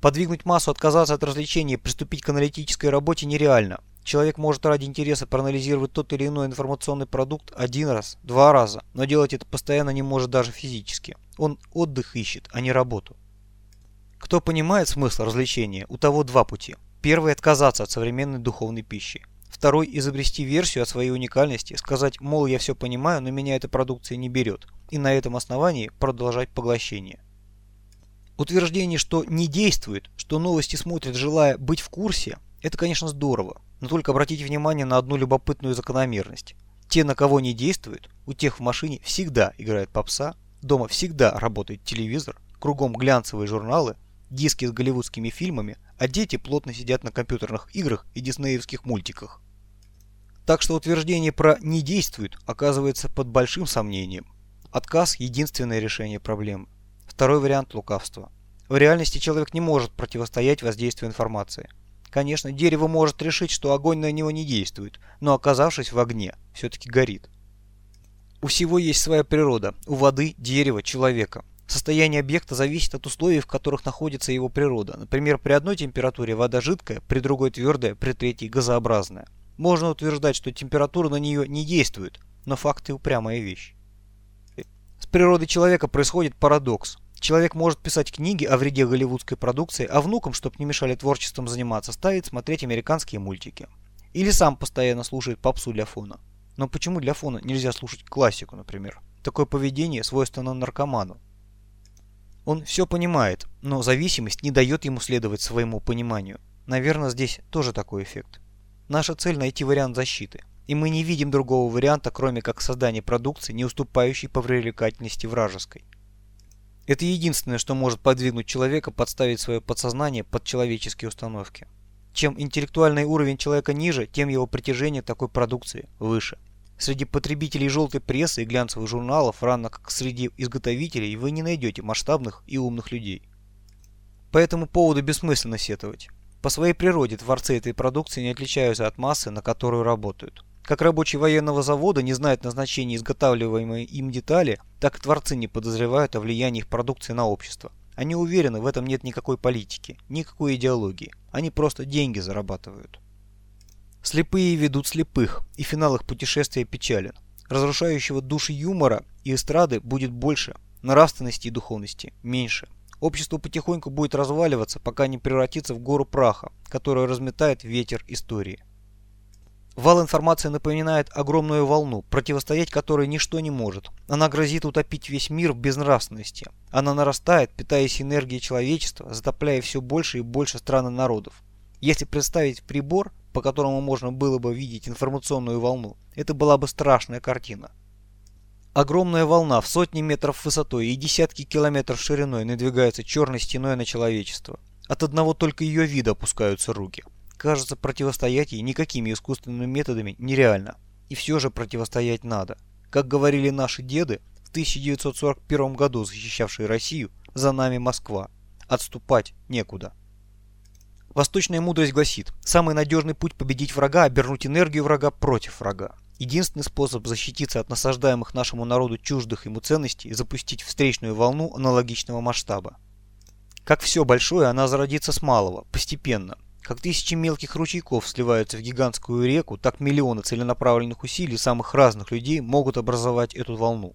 Подвигнуть массу отказаться от развлечения и приступить к аналитической работе нереально. Человек может ради интереса проанализировать тот или иной информационный продукт один раз, два раза, но делать это постоянно не может даже физически. Он отдых ищет, а не работу. Кто понимает смысл развлечения, у того два пути. Первый – отказаться от современной духовной пищи. Второй – изобрести версию о своей уникальности, сказать, мол, я все понимаю, но меня эта продукция не берет, и на этом основании продолжать поглощение. Утверждение, что не действует, что новости смотрят, желая быть в курсе, это, конечно, здорово, но только обратите внимание на одну любопытную закономерность. Те, на кого не действует, у тех в машине всегда играет попса, дома всегда работает телевизор, кругом глянцевые журналы, диски с голливудскими фильмами, а дети плотно сидят на компьютерных играх и диснеевских мультиках. Так что утверждение про «не действует» оказывается под большим сомнением. Отказ – единственное решение проблемы. Второй вариант – лукавства. В реальности человек не может противостоять воздействию информации. Конечно, дерево может решить, что огонь на него не действует, но оказавшись в огне, все-таки горит. У всего есть своя природа, у воды, дерева, человека. Состояние объекта зависит от условий, в которых находится его природа. Например, при одной температуре вода жидкая, при другой твердая, при третьей газообразная. Можно утверждать, что температура на нее не действует, но факты упрямая вещь. С природой человека происходит парадокс. Человек может писать книги о вреде голливудской продукции, а внукам, чтобы не мешали творчеством заниматься, ставит смотреть американские мультики. Или сам постоянно слушает попсу для фона. Но почему для фона нельзя слушать классику, например? Такое поведение свойственно наркоману. Он все понимает, но зависимость не дает ему следовать своему пониманию. Наверное, здесь тоже такой эффект. Наша цель найти вариант защиты. И мы не видим другого варианта, кроме как создания продукции, не уступающей по привлекательности вражеской. Это единственное, что может подвигнуть человека подставить свое подсознание под человеческие установки. Чем интеллектуальный уровень человека ниже, тем его притяжение такой продукции выше. Среди потребителей желтой прессы и глянцевых журналов, равно как среди изготовителей, вы не найдете масштабных и умных людей. По этому поводу бессмысленно сетовать. По своей природе творцы этой продукции не отличаются от массы, на которую работают. Как рабочий военного завода не знает назначения изготавливаемой им детали, так и творцы не подозревают о влиянии их продукции на общество. Они уверены, в этом нет никакой политики, никакой идеологии. Они просто деньги зарабатывают. Слепые ведут слепых, и финал их путешествия печален. Разрушающего души юмора и эстрады будет больше, нравственности и духовности меньше. Общество потихоньку будет разваливаться, пока не превратится в гору праха, которую разметает ветер истории. Вал информации напоминает огромную волну, противостоять которой ничто не может. Она грозит утопить весь мир в безнравственности. Она нарастает, питаясь энергией человечества, затопляя все больше и больше стран и народов. Если представить прибор, по которому можно было бы видеть информационную волну, это была бы страшная картина. Огромная волна в сотни метров высотой и десятки километров шириной надвигается черной стеной на человечество. От одного только ее вида опускаются руки. Кажется, противостоять ей никакими искусственными методами нереально. И все же противостоять надо. Как говорили наши деды, в 1941 году защищавшие Россию, за нами Москва. Отступать некуда. Восточная мудрость гласит, самый надежный путь победить врага – обернуть энергию врага против врага. Единственный способ защититься от насаждаемых нашему народу чуждых ему ценностей – запустить встречную волну аналогичного масштаба. Как все большое, она зародится с малого, постепенно. Как тысячи мелких ручейков сливаются в гигантскую реку, так миллионы целенаправленных усилий самых разных людей могут образовать эту волну.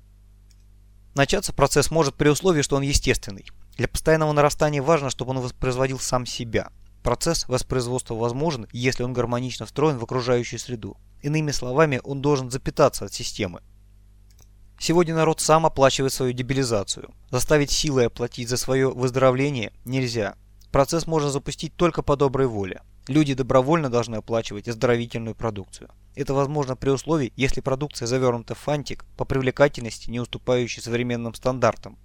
Начаться процесс может при условии, что он естественный. Для постоянного нарастания важно, чтобы он воспроизводил сам себя. Процесс воспроизводства возможен, если он гармонично встроен в окружающую среду. Иными словами, он должен запитаться от системы. Сегодня народ сам оплачивает свою дебилизацию. Заставить силой оплатить за свое выздоровление нельзя. Процесс можно запустить только по доброй воле. Люди добровольно должны оплачивать оздоровительную продукцию. Это возможно при условии, если продукция завернута в фантик по привлекательности, не уступающей современным стандартам.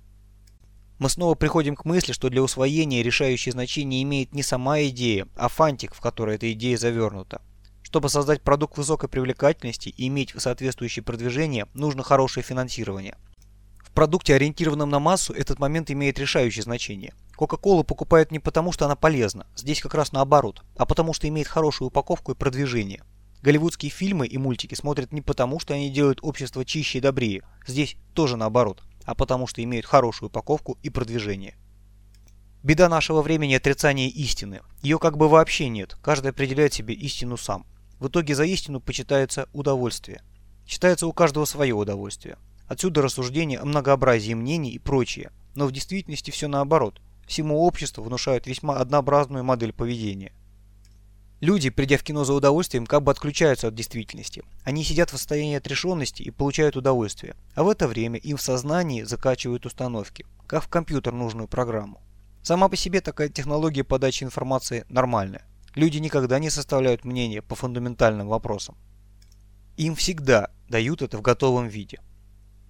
Мы снова приходим к мысли, что для усвоения решающее значение имеет не сама идея, а фантик, в который эта идея завернута. Чтобы создать продукт высокой привлекательности и иметь соответствующее продвижение, нужно хорошее финансирование. В продукте, ориентированном на массу, этот момент имеет решающее значение. Кока-колу покупают не потому, что она полезна, здесь как раз наоборот, а потому что имеет хорошую упаковку и продвижение. Голливудские фильмы и мультики смотрят не потому, что они делают общество чище и добрее, здесь тоже наоборот, а потому что имеют хорошую упаковку и продвижение. Беда нашего времени – отрицание истины. Ее как бы вообще нет, каждый определяет себе истину сам. В итоге за истину почитается удовольствие. Считается у каждого свое удовольствие. Отсюда рассуждения о многообразии мнений и прочее. Но в действительности все наоборот. Всему обществу внушают весьма однообразную модель поведения. Люди, придя в кино за удовольствием, как бы отключаются от действительности. Они сидят в состоянии отрешенности и получают удовольствие. А в это время им в сознании закачивают установки, как в компьютер нужную программу. Сама по себе такая технология подачи информации нормальная. Люди никогда не составляют мнение по фундаментальным вопросам. Им всегда дают это в готовом виде.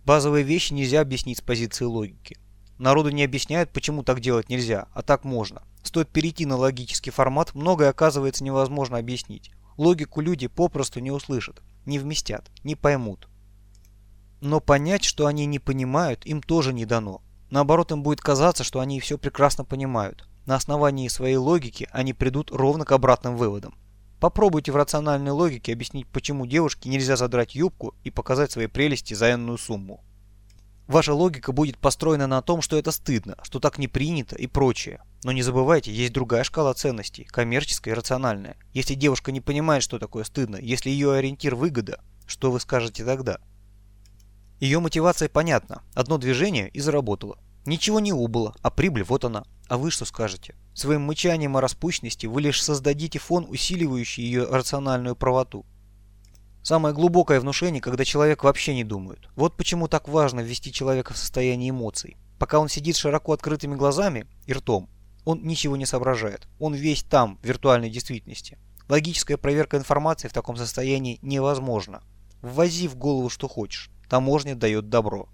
Базовые вещи нельзя объяснить с позиции логики. Народу не объясняют, почему так делать нельзя, а так можно. Стоит перейти на логический формат, многое оказывается невозможно объяснить. Логику люди попросту не услышат, не вместят, не поймут. Но понять, что они не понимают, им тоже не дано. Наоборот, им будет казаться, что они все прекрасно понимают. На основании своей логики они придут ровно к обратным выводам. Попробуйте в рациональной логике объяснить, почему девушке нельзя задрать юбку и показать свои прелести за энную сумму. Ваша логика будет построена на том, что это стыдно, что так не принято и прочее. Но не забывайте, есть другая шкала ценностей, коммерческая и рациональная. Если девушка не понимает, что такое стыдно, если ее ориентир выгода, что вы скажете тогда? Ее мотивация понятна. Одно движение и заработало. Ничего не убыло, а прибыль вот она. А вы что скажете? Своим мычанием о распущенности вы лишь создадите фон, усиливающий ее рациональную правоту. Самое глубокое внушение, когда человек вообще не думает. Вот почему так важно ввести человека в состояние эмоций. Пока он сидит широко открытыми глазами и ртом, он ничего не соображает. Он весь там, в виртуальной действительности. Логическая проверка информации в таком состоянии невозможна. Ввози в голову что хочешь. Таможня дает добро.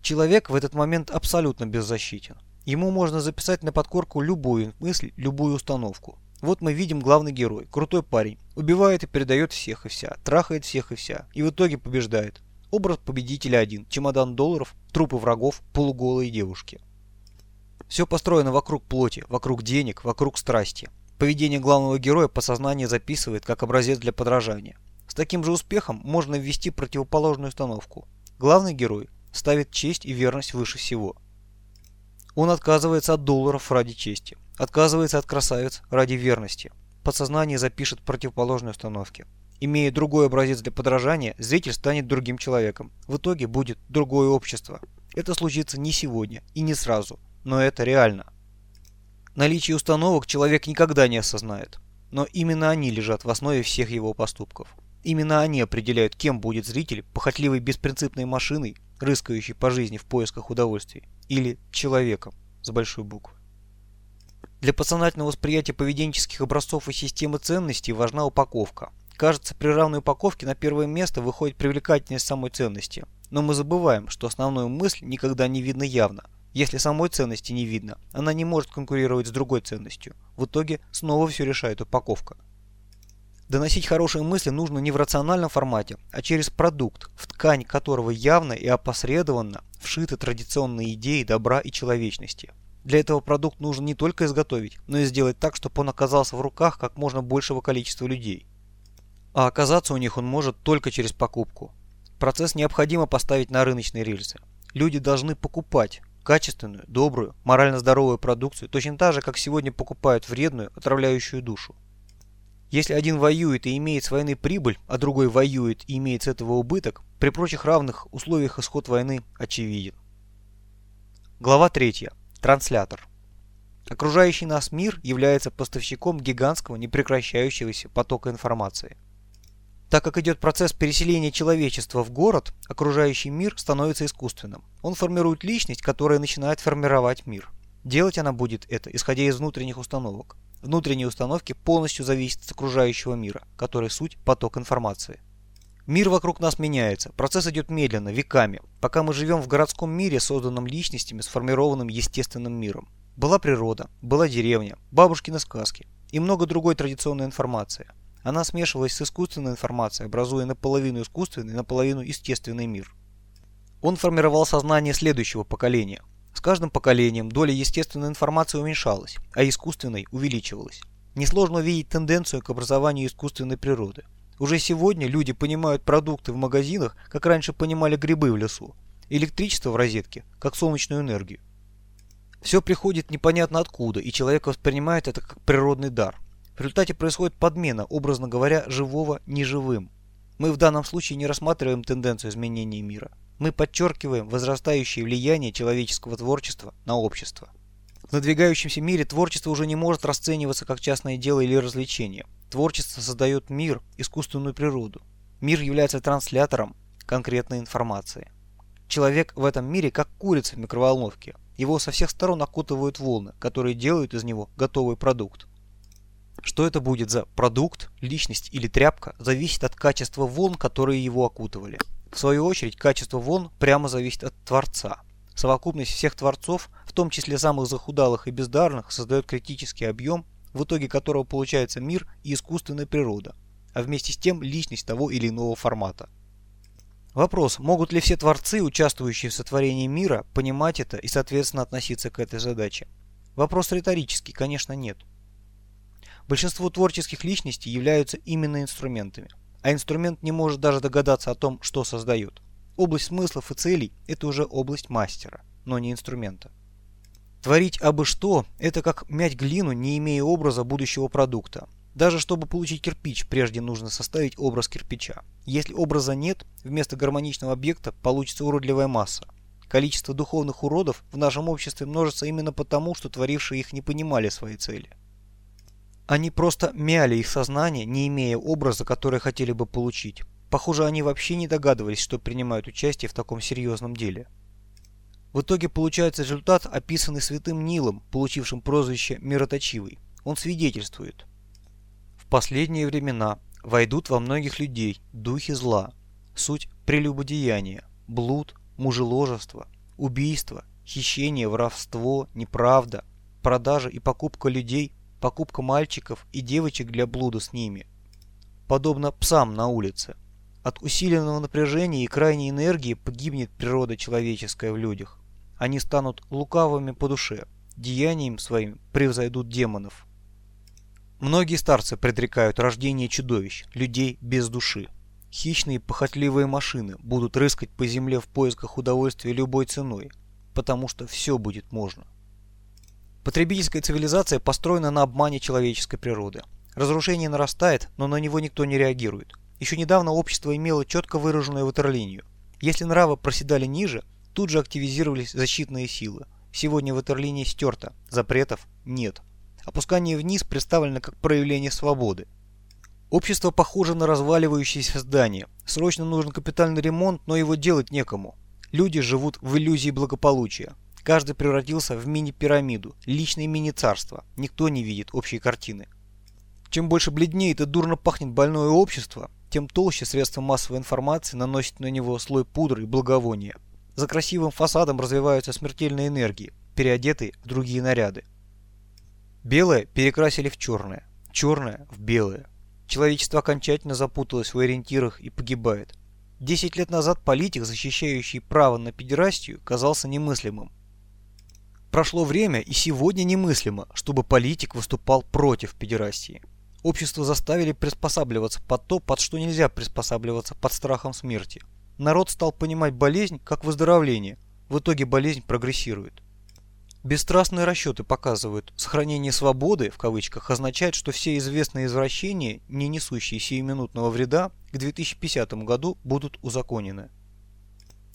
Человек в этот момент абсолютно беззащитен. Ему можно записать на подкорку любую мысль, любую установку. Вот мы видим главный герой, крутой парень, убивает и передает всех и вся, трахает всех и вся, и в итоге побеждает. Образ победителя один, чемодан долларов, трупы врагов, полуголые девушки. Все построено вокруг плоти, вокруг денег, вокруг страсти. Поведение главного героя подсознание записывает как образец для подражания. С таким же успехом можно ввести противоположную установку. Главный герой ставит честь и верность выше всего. Он отказывается от долларов ради чести, отказывается от красавиц ради верности. Подсознание запишет противоположные установки. Имея другой образец для подражания, зритель станет другим человеком. В итоге будет другое общество. Это случится не сегодня и не сразу, но это реально. Наличие установок человек никогда не осознает, но именно они лежат в основе всех его поступков. Именно они определяют, кем будет зритель, похотливой беспринципной машиной, рыскающей по жизни в поисках удовольствий, или человеком с большой буквы. Для подсознательного восприятия поведенческих образцов и системы ценностей важна упаковка. Кажется, при равной упаковке на первое место выходит привлекательность самой ценности. Но мы забываем, что основную мысль никогда не видно явно. Если самой ценности не видно, она не может конкурировать с другой ценностью. В итоге снова все решает упаковка. Доносить хорошие мысли нужно не в рациональном формате, а через продукт, в ткань которого явно и опосредованно вшиты традиционные идеи добра и человечности. Для этого продукт нужно не только изготовить, но и сделать так, чтобы он оказался в руках как можно большего количества людей. А оказаться у них он может только через покупку. Процесс необходимо поставить на рыночные рельсы. Люди должны покупать качественную, добрую, морально здоровую продукцию, точно так же, как сегодня покупают вредную, отравляющую душу. Если один воюет и имеет с войны прибыль, а другой воюет и имеет с этого убыток, при прочих равных условиях исход войны очевиден. Глава 3. Транслятор. Окружающий нас мир является поставщиком гигантского непрекращающегося потока информации. Так как идет процесс переселения человечества в город, окружающий мир становится искусственным. Он формирует личность, которая начинает формировать мир. Делать она будет это, исходя из внутренних установок внутренние установки полностью зависят от окружающего мира, который суть поток информации. Мир вокруг нас меняется, процесс идет медленно, веками, пока мы живем в городском мире, созданном личностями, сформированным естественным миром. Была природа, была деревня, бабушкины сказки и много другой традиционной информации. Она смешивалась с искусственной информацией, образуя наполовину искусственный, наполовину естественный мир. Он формировал сознание следующего поколения, с каждым поколением доля естественной информации уменьшалась, а искусственной увеличивалась. Несложно увидеть тенденцию к образованию искусственной природы. Уже сегодня люди понимают продукты в магазинах, как раньше понимали грибы в лесу, электричество в розетке, как солнечную энергию. Все приходит непонятно откуда, и человек воспринимает это как природный дар. В результате происходит подмена, образно говоря, живого неживым. Мы в данном случае не рассматриваем тенденцию изменения мира. Мы подчеркиваем возрастающее влияние человеческого творчества на общество. В надвигающемся мире творчество уже не может расцениваться как частное дело или развлечение. Творчество создает мир, искусственную природу. Мир является транслятором конкретной информации. Человек в этом мире как курица в микроволновке. Его со всех сторон окутывают волны, которые делают из него готовый продукт. Что это будет за продукт, личность или тряпка, зависит от качества волн, которые его окутывали. В свою очередь, качество волн прямо зависит от Творца. Совокупность всех Творцов, в том числе самых захудалых и бездарных, создает критический объем, в итоге которого получается мир и искусственная природа, а вместе с тем личность того или иного формата. Вопрос, могут ли все творцы, участвующие в сотворении мира, понимать это и соответственно относиться к этой задаче? Вопрос риторический, конечно нет. Большинство творческих личностей являются именно инструментами – а инструмент не может даже догадаться о том, что создает. Область смыслов и целей – это уже область мастера, но не инструмента. Творить абы что – это как мять глину, не имея образа будущего продукта. Даже чтобы получить кирпич, прежде нужно составить образ кирпича. Если образа нет, вместо гармоничного объекта получится уродливая масса. Количество духовных уродов в нашем обществе множится именно потому, что творившие их не понимали своей цели. Они просто мяли их сознание, не имея образа, который хотели бы получить. Похоже, они вообще не догадывались, что принимают участие в таком серьезном деле. В итоге получается результат, описанный святым Нилом, получившим прозвище «Мироточивый». Он свидетельствует. В последние времена войдут во многих людей духи зла, суть прелюбодеяния, блуд, мужеложество, убийство, хищение, воровство, неправда, продажа и покупка людей покупка мальчиков и девочек для блуда с ними, подобно псам на улице. От усиленного напряжения и крайней энергии погибнет природа человеческая в людях. Они станут лукавыми по душе, деянием своим превзойдут демонов. Многие старцы предрекают рождение чудовищ, людей без души. Хищные похотливые машины будут рыскать по земле в поисках удовольствия любой ценой, потому что все будет можно. Потребительская цивилизация построена на обмане человеческой природы. Разрушение нарастает, но на него никто не реагирует. Еще недавно общество имело четко выраженную ватерлинию. Если нравы проседали ниже, тут же активизировались защитные силы. Сегодня ватерлиния стерта, запретов нет. Опускание вниз представлено как проявление свободы. Общество похоже на разваливающееся здание. Срочно нужен капитальный ремонт, но его делать некому. Люди живут в иллюзии благополучия. Каждый превратился в мини-пирамиду, личное мини-царство. Никто не видит общей картины. Чем больше бледнеет и дурно пахнет больное общество, тем толще средства массовой информации наносят на него слой пудры и благовония. За красивым фасадом развиваются смертельные энергии, переодетые в другие наряды. Белое перекрасили в черное, черное в белое. Человечество окончательно запуталось в ориентирах и погибает. Десять лет назад политик, защищающий право на педерастию, казался немыслимым. Прошло время, и сегодня немыслимо, чтобы политик выступал против педерастии. Общество заставили приспосабливаться под то, под что нельзя приспосабливаться под страхом смерти. Народ стал понимать болезнь как выздоровление. В итоге болезнь прогрессирует. Бесстрастные расчеты показывают, сохранение «свободы» в кавычках означает, что все известные извращения, не несущие сиюминутного вреда, к 2050 году будут узаконены.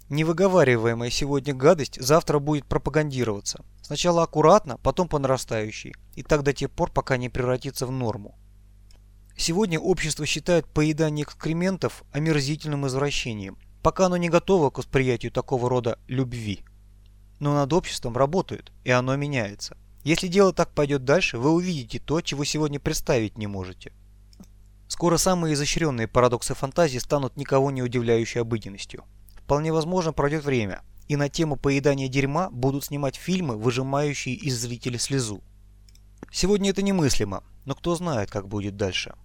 Невыговариваемая сегодня гадость завтра будет пропагандироваться. Сначала аккуратно, потом по нарастающей, и так до тех пор, пока не превратится в норму. Сегодня общество считает поедание экскрементов омерзительным извращением, пока оно не готово к восприятию такого рода любви. Но над обществом работают, и оно меняется. Если дело так пойдет дальше, вы увидите то, чего сегодня представить не можете. Скоро самые изощренные парадоксы фантазии станут никого не удивляющей обыденностью. Вполне возможно пройдет время, и на тему поедания дерьма будут снимать фильмы, выжимающие из зрителя слезу. Сегодня это немыслимо, но кто знает, как будет дальше.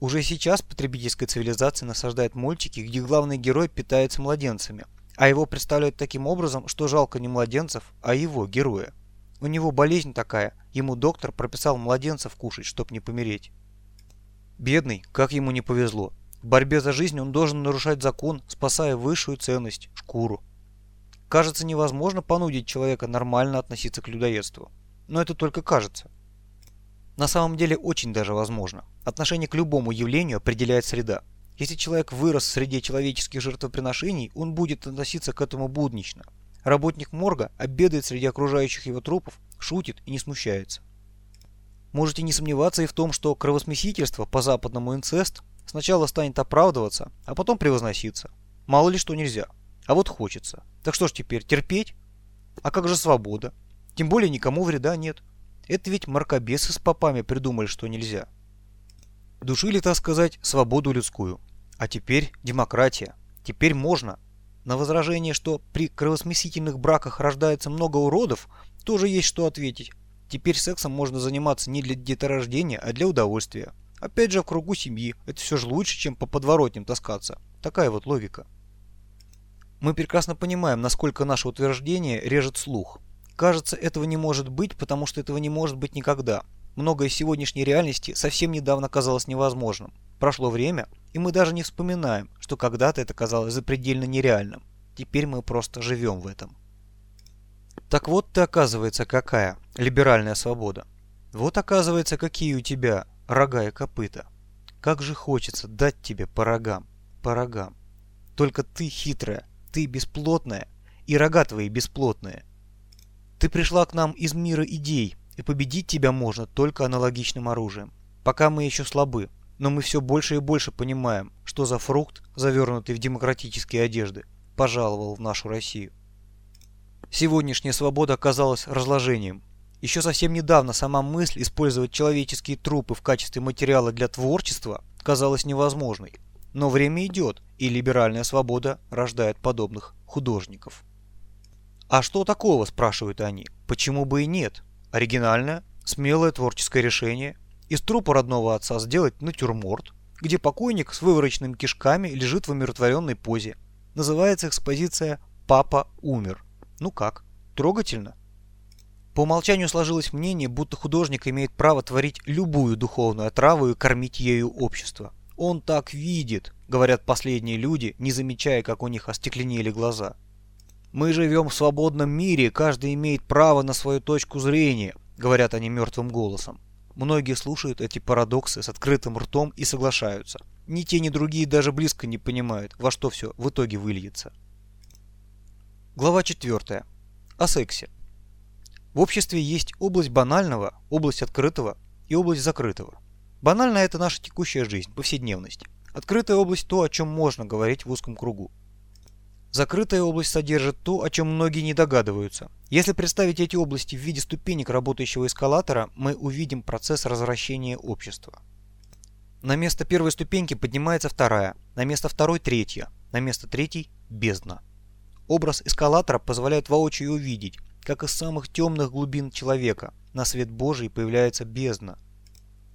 Уже сейчас потребительская цивилизация насаждает мультики, где главный герой питается младенцами, а его представляют таким образом, что жалко не младенцев, а его, героя. У него болезнь такая, ему доктор прописал младенцев кушать, чтоб не помереть. Бедный, как ему не повезло. В борьбе за жизнь он должен нарушать закон, спасая высшую ценность – шкуру. Кажется, невозможно понудить человека нормально относиться к людоедству. Но это только кажется. На самом деле очень даже возможно. Отношение к любому явлению определяет среда. Если человек вырос в среде человеческих жертвоприношений, он будет относиться к этому буднично. Работник морга обедает среди окружающих его трупов, шутит и не смущается. Можете не сомневаться и в том, что кровосмесительство по западному инцест сначала станет оправдываться, а потом превозноситься. Мало ли что нельзя. А вот хочется. Так что ж теперь, терпеть? А как же свобода? Тем более никому вреда нет. Это ведь мракобесы с попами придумали, что нельзя. Душили, так сказать, свободу людскую. А теперь демократия. Теперь можно. На возражение, что при кровосмесительных браках рождается много уродов, тоже есть что ответить. Теперь сексом можно заниматься не для деторождения, а для удовольствия. Опять же в кругу семьи. Это все же лучше, чем по подворотням таскаться. Такая вот логика. Мы прекрасно понимаем, насколько наше утверждение режет слух. Кажется, этого не может быть, потому что этого не может быть никогда. Многое из сегодняшней реальности совсем недавно казалось невозможным. Прошло время, и мы даже не вспоминаем, что когда-то это казалось запредельно нереальным. Теперь мы просто живем в этом. Так вот ты оказывается какая, либеральная свобода. Вот оказывается какие у тебя рога и копыта. Как же хочется дать тебе по рогам, по рогам. Только ты хитрая, ты бесплотная, и рога твои бесплотные – ты пришла к нам из мира идей, и победить тебя можно только аналогичным оружием. Пока мы еще слабы, но мы все больше и больше понимаем, что за фрукт, завернутый в демократические одежды, пожаловал в нашу Россию. Сегодняшняя свобода оказалась разложением. Еще совсем недавно сама мысль использовать человеческие трупы в качестве материала для творчества казалась невозможной. Но время идет, и либеральная свобода рождает подобных художников. А что такого, спрашивают они. Почему бы и нет? Оригинальное, смелое творческое решение. Из трупа родного отца сделать натюрморт, где покойник с выворочными кишками лежит в умиротворенной позе. Называется экспозиция «Папа умер». Ну как, трогательно? По умолчанию сложилось мнение, будто художник имеет право творить любую духовную отраву и кормить ею общество. «Он так видит», — говорят последние люди, не замечая, как у них остекленели глаза. «Мы живем в свободном мире, каждый имеет право на свою точку зрения», — говорят они мертвым голосом. Многие слушают эти парадоксы с открытым ртом и соглашаются. Ни те, ни другие даже близко не понимают, во что все в итоге выльется. Глава 4. О сексе. В обществе есть область банального, область открытого и область закрытого. Банальная – это наша текущая жизнь, повседневность. Открытая область – то, о чем можно говорить в узком кругу. Закрытая область содержит то, о чем многие не догадываются. Если представить эти области в виде ступенек работающего эскалатора, мы увидим процесс развращения общества. На место первой ступеньки поднимается вторая, на место второй – третья, на место третьей – бездна. Образ эскалатора позволяет воочию увидеть, как из самых темных глубин человека на свет Божий появляется бездна.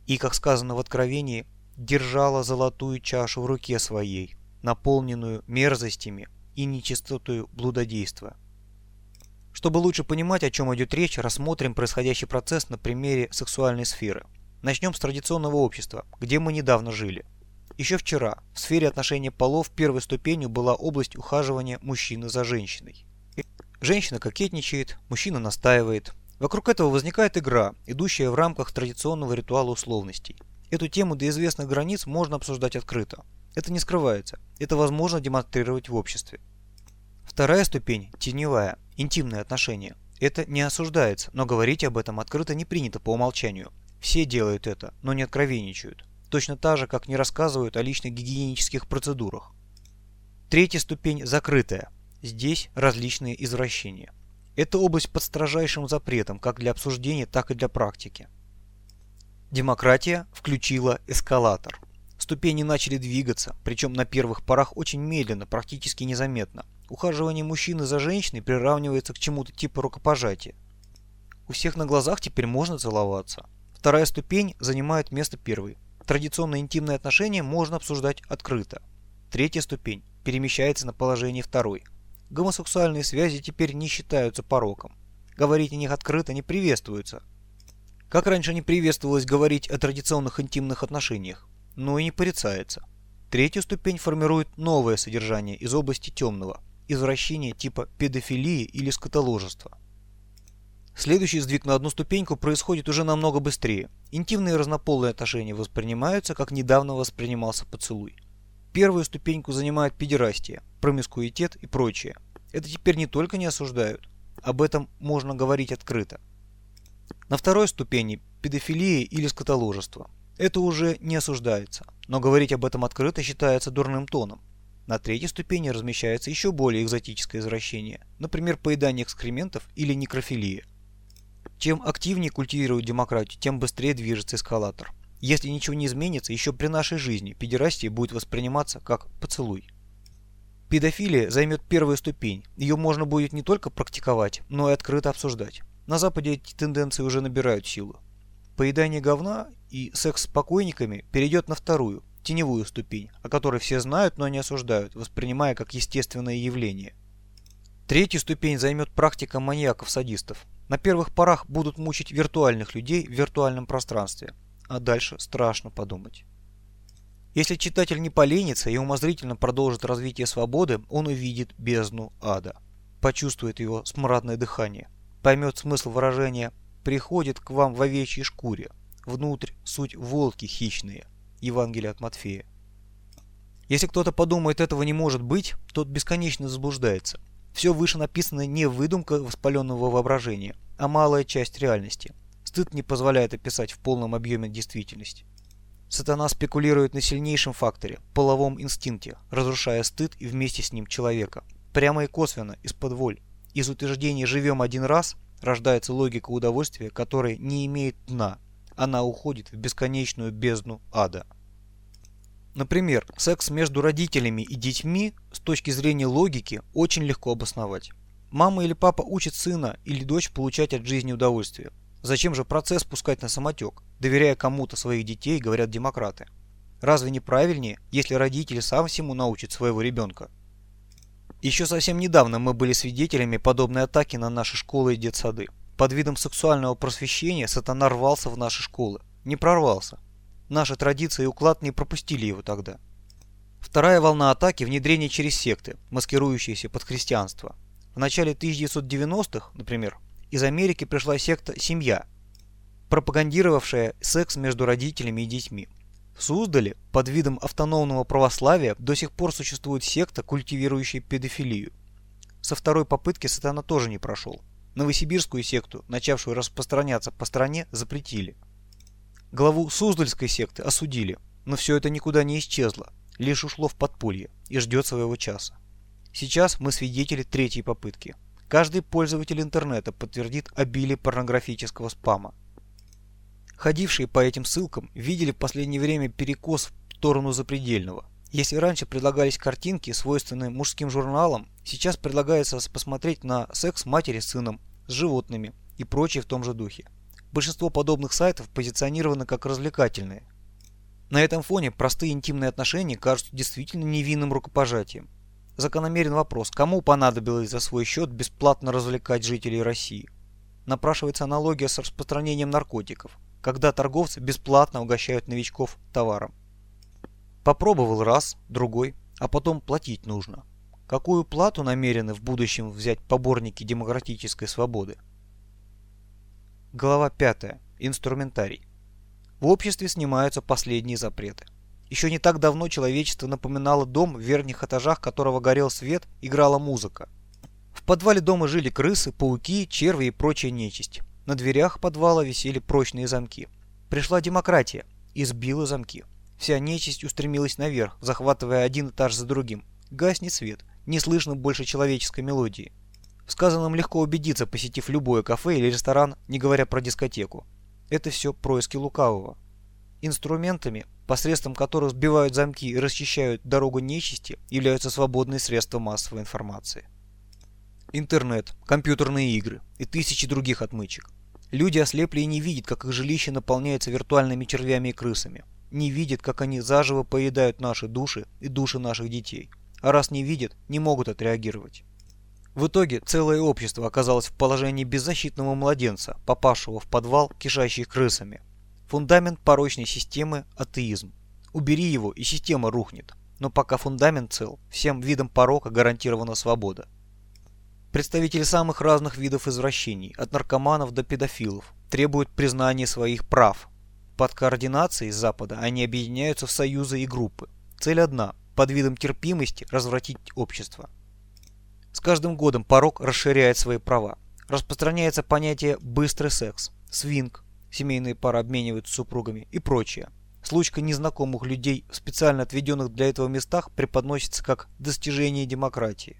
И, как сказано в Откровении, держала золотую чашу в руке своей, наполненную мерзостями и нечистотою блудодейства. Чтобы лучше понимать, о чем идет речь, рассмотрим происходящий процесс на примере сексуальной сферы. Начнем с традиционного общества, где мы недавно жили. Еще вчера в сфере отношений полов первой ступенью была область ухаживания мужчины за женщиной. Женщина кокетничает, мужчина настаивает. Вокруг этого возникает игра, идущая в рамках традиционного ритуала условностей. Эту тему до известных границ можно обсуждать открыто. Это не скрывается. Это возможно демонстрировать в обществе. Вторая ступень – теневая, интимные отношения. Это не осуждается, но говорить об этом открыто не принято по умолчанию. Все делают это, но не откровенничают. Точно так же, как не рассказывают о личных гигиенических процедурах. Третья ступень – закрытая, Здесь различные извращения. Это область под строжайшим запретом как для обсуждения, так и для практики. Демократия включила эскалатор. Ступени начали двигаться, причем на первых порах очень медленно, практически незаметно. Ухаживание мужчины за женщиной приравнивается к чему-то типа рукопожатия. У всех на глазах теперь можно целоваться. Вторая ступень занимает место первой. Традиционные интимные отношения можно обсуждать открыто. Третья ступень перемещается на положение второй – Гомосексуальные связи теперь не считаются пороком. Говорить о них открыто не приветствуется. Как раньше не приветствовалось говорить о традиционных интимных отношениях, но и не порицается. Третью ступень формирует новое содержание из области темного, извращение типа педофилии или скотоложества. Следующий сдвиг на одну ступеньку происходит уже намного быстрее. Интимные разнополые отношения воспринимаются, как недавно воспринимался поцелуй. Первую ступеньку занимает педерастия, промискуитет и прочее. Это теперь не только не осуждают, об этом можно говорить открыто. На второй ступени педофилия или скотоложество. Это уже не осуждается, но говорить об этом открыто считается дурным тоном. На третьей ступени размещается еще более экзотическое извращение, например, поедание экскрементов или некрофилия. Чем активнее культивируют демократию, тем быстрее движется эскалатор. Если ничего не изменится, еще при нашей жизни педерастия будет восприниматься как поцелуй. Педофилия займет первую ступень. Ее можно будет не только практиковать, но и открыто обсуждать. На Западе эти тенденции уже набирают силу. Поедание говна и секс с покойниками перейдет на вторую, теневую ступень, о которой все знают, но не осуждают, воспринимая как естественное явление. Третью ступень займет практика маньяков-садистов. На первых порах будут мучить виртуальных людей в виртуальном пространстве – а дальше страшно подумать. Если читатель не поленится и умозрительно продолжит развитие свободы, он увидит бездну ада, почувствует его смрадное дыхание, поймет смысл выражения «приходит к вам в овечьей шкуре», внутрь суть волки хищные. Евангелие от Матфея. Если кто-то подумает, этого не может быть, тот бесконечно заблуждается. Все выше написано не выдумка воспаленного воображения, а малая часть реальности – Стыд не позволяет описать в полном объеме действительность. Сатана спекулирует на сильнейшем факторе – половом инстинкте, разрушая стыд и вместе с ним человека. Прямо и косвенно, из-под воль. Из утверждения «живем один раз» рождается логика удовольствия, которая не имеет дна. Она уходит в бесконечную бездну ада. Например, секс между родителями и детьми с точки зрения логики очень легко обосновать. Мама или папа учат сына или дочь получать от жизни удовольствие. Зачем же процесс пускать на самотек, доверяя кому-то своих детей, говорят демократы? Разве не правильнее, если родитель сам всему научит своего ребенка? Еще совсем недавно мы были свидетелями подобной атаки на наши школы и детсады. Под видом сексуального просвещения сатана рвался в наши школы. Не прорвался. Наши традиции и уклад не пропустили его тогда. Вторая волна атаки – внедрение через секты, маскирующиеся под христианство. В начале 1990-х, например, из Америки пришла секта «Семья», пропагандировавшая секс между родителями и детьми. В Суздале под видом автономного православия до сих пор существует секта, культивирующая педофилию. Со второй попытки сатана тоже не прошел. Новосибирскую секту, начавшую распространяться по стране, запретили. Главу Суздальской секты осудили, но все это никуда не исчезло, лишь ушло в подполье и ждет своего часа. Сейчас мы свидетели третьей попытки. Каждый пользователь интернета подтвердит обилие порнографического спама. Ходившие по этим ссылкам видели в последнее время перекос в сторону запредельного. Если раньше предлагались картинки, свойственные мужским журналам, сейчас предлагается посмотреть на секс матери с сыном, с животными и прочее в том же духе. Большинство подобных сайтов позиционированы как развлекательные. На этом фоне простые интимные отношения кажутся действительно невинным рукопожатием. Закономерен вопрос, кому понадобилось за свой счет бесплатно развлекать жителей России? Напрашивается аналогия с распространением наркотиков, когда торговцы бесплатно угощают новичков товаром. Попробовал раз, другой, а потом платить нужно. Какую плату намерены в будущем взять поборники демократической свободы? Глава 5. Инструментарий. В обществе снимаются последние запреты. Еще не так давно человечество напоминало дом, в верхних этажах которого горел свет, играла музыка. В подвале дома жили крысы, пауки, черви и прочая нечисть. На дверях подвала висели прочные замки. Пришла демократия и сбила замки. Вся нечисть устремилась наверх, захватывая один этаж за другим. Гаснет свет, не слышно больше человеческой мелодии. В сказанном легко убедиться, посетив любое кафе или ресторан, не говоря про дискотеку. Это все происки лукавого. Инструментами, посредством которых сбивают замки и расчищают дорогу нечисти, являются свободные средства массовой информации. Интернет, компьютерные игры и тысячи других отмычек. Люди ослепли и не видят, как их жилище наполняется виртуальными червями и крысами. Не видят, как они заживо поедают наши души и души наших детей. А раз не видят, не могут отреагировать. В итоге целое общество оказалось в положении беззащитного младенца, попавшего в подвал, кишащий крысами. Фундамент порочной системы – атеизм. Убери его, и система рухнет. Но пока фундамент цел, всем видам порока гарантирована свобода. Представители самых разных видов извращений, от наркоманов до педофилов, требуют признания своих прав. Под координацией Запада они объединяются в союзы и группы. Цель одна – под видом терпимости развратить общество. С каждым годом порок расширяет свои права. Распространяется понятие «быстрый секс», «свинг», семейные пары обмениваются супругами и прочее. Случка незнакомых людей в специально отведенных для этого местах преподносится как достижение демократии.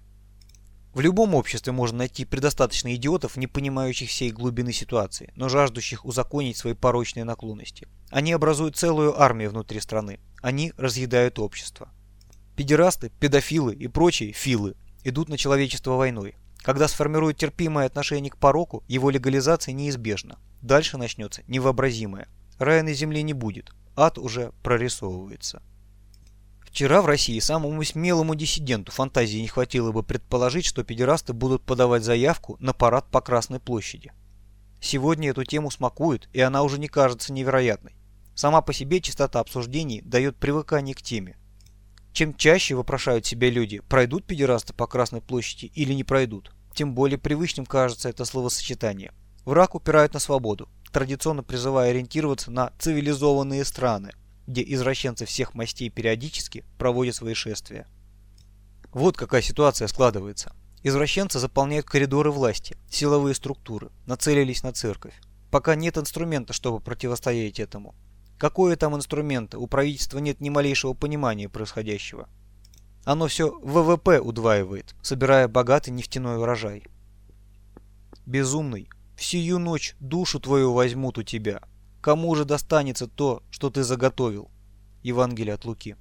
В любом обществе можно найти предостаточно идиотов, не понимающих всей глубины ситуации, но жаждущих узаконить свои порочные наклонности. Они образуют целую армию внутри страны. Они разъедают общество. Педерасты, педофилы и прочие филы идут на человечество войной. Когда сформируют терпимое отношение к пороку, его легализация неизбежна. Дальше начнется невообразимое. Рая на земле не будет. Ад уже прорисовывается. Вчера в России самому смелому диссиденту фантазии не хватило бы предположить, что педерасты будут подавать заявку на парад по Красной площади. Сегодня эту тему смакуют, и она уже не кажется невероятной. Сама по себе частота обсуждений дает привыкание к теме. Чем чаще вопрошают себя люди, пройдут педерасты по Красной площади или не пройдут, тем более привычным кажется это словосочетание. Враг упирает на свободу, традиционно призывая ориентироваться на цивилизованные страны, где извращенцы всех мастей периодически проводят свои шествия. Вот какая ситуация складывается. Извращенцы заполняют коридоры власти, силовые структуры, нацелились на церковь. Пока нет инструмента, чтобы противостоять этому. Какое там инструмента? У правительства нет ни малейшего понимания происходящего. Оно все ВВП удваивает, собирая богатый нефтяной урожай. Безумный, всю ночь душу твою возьмут у тебя. Кому же достанется то, что ты заготовил? Евангелие от Луки.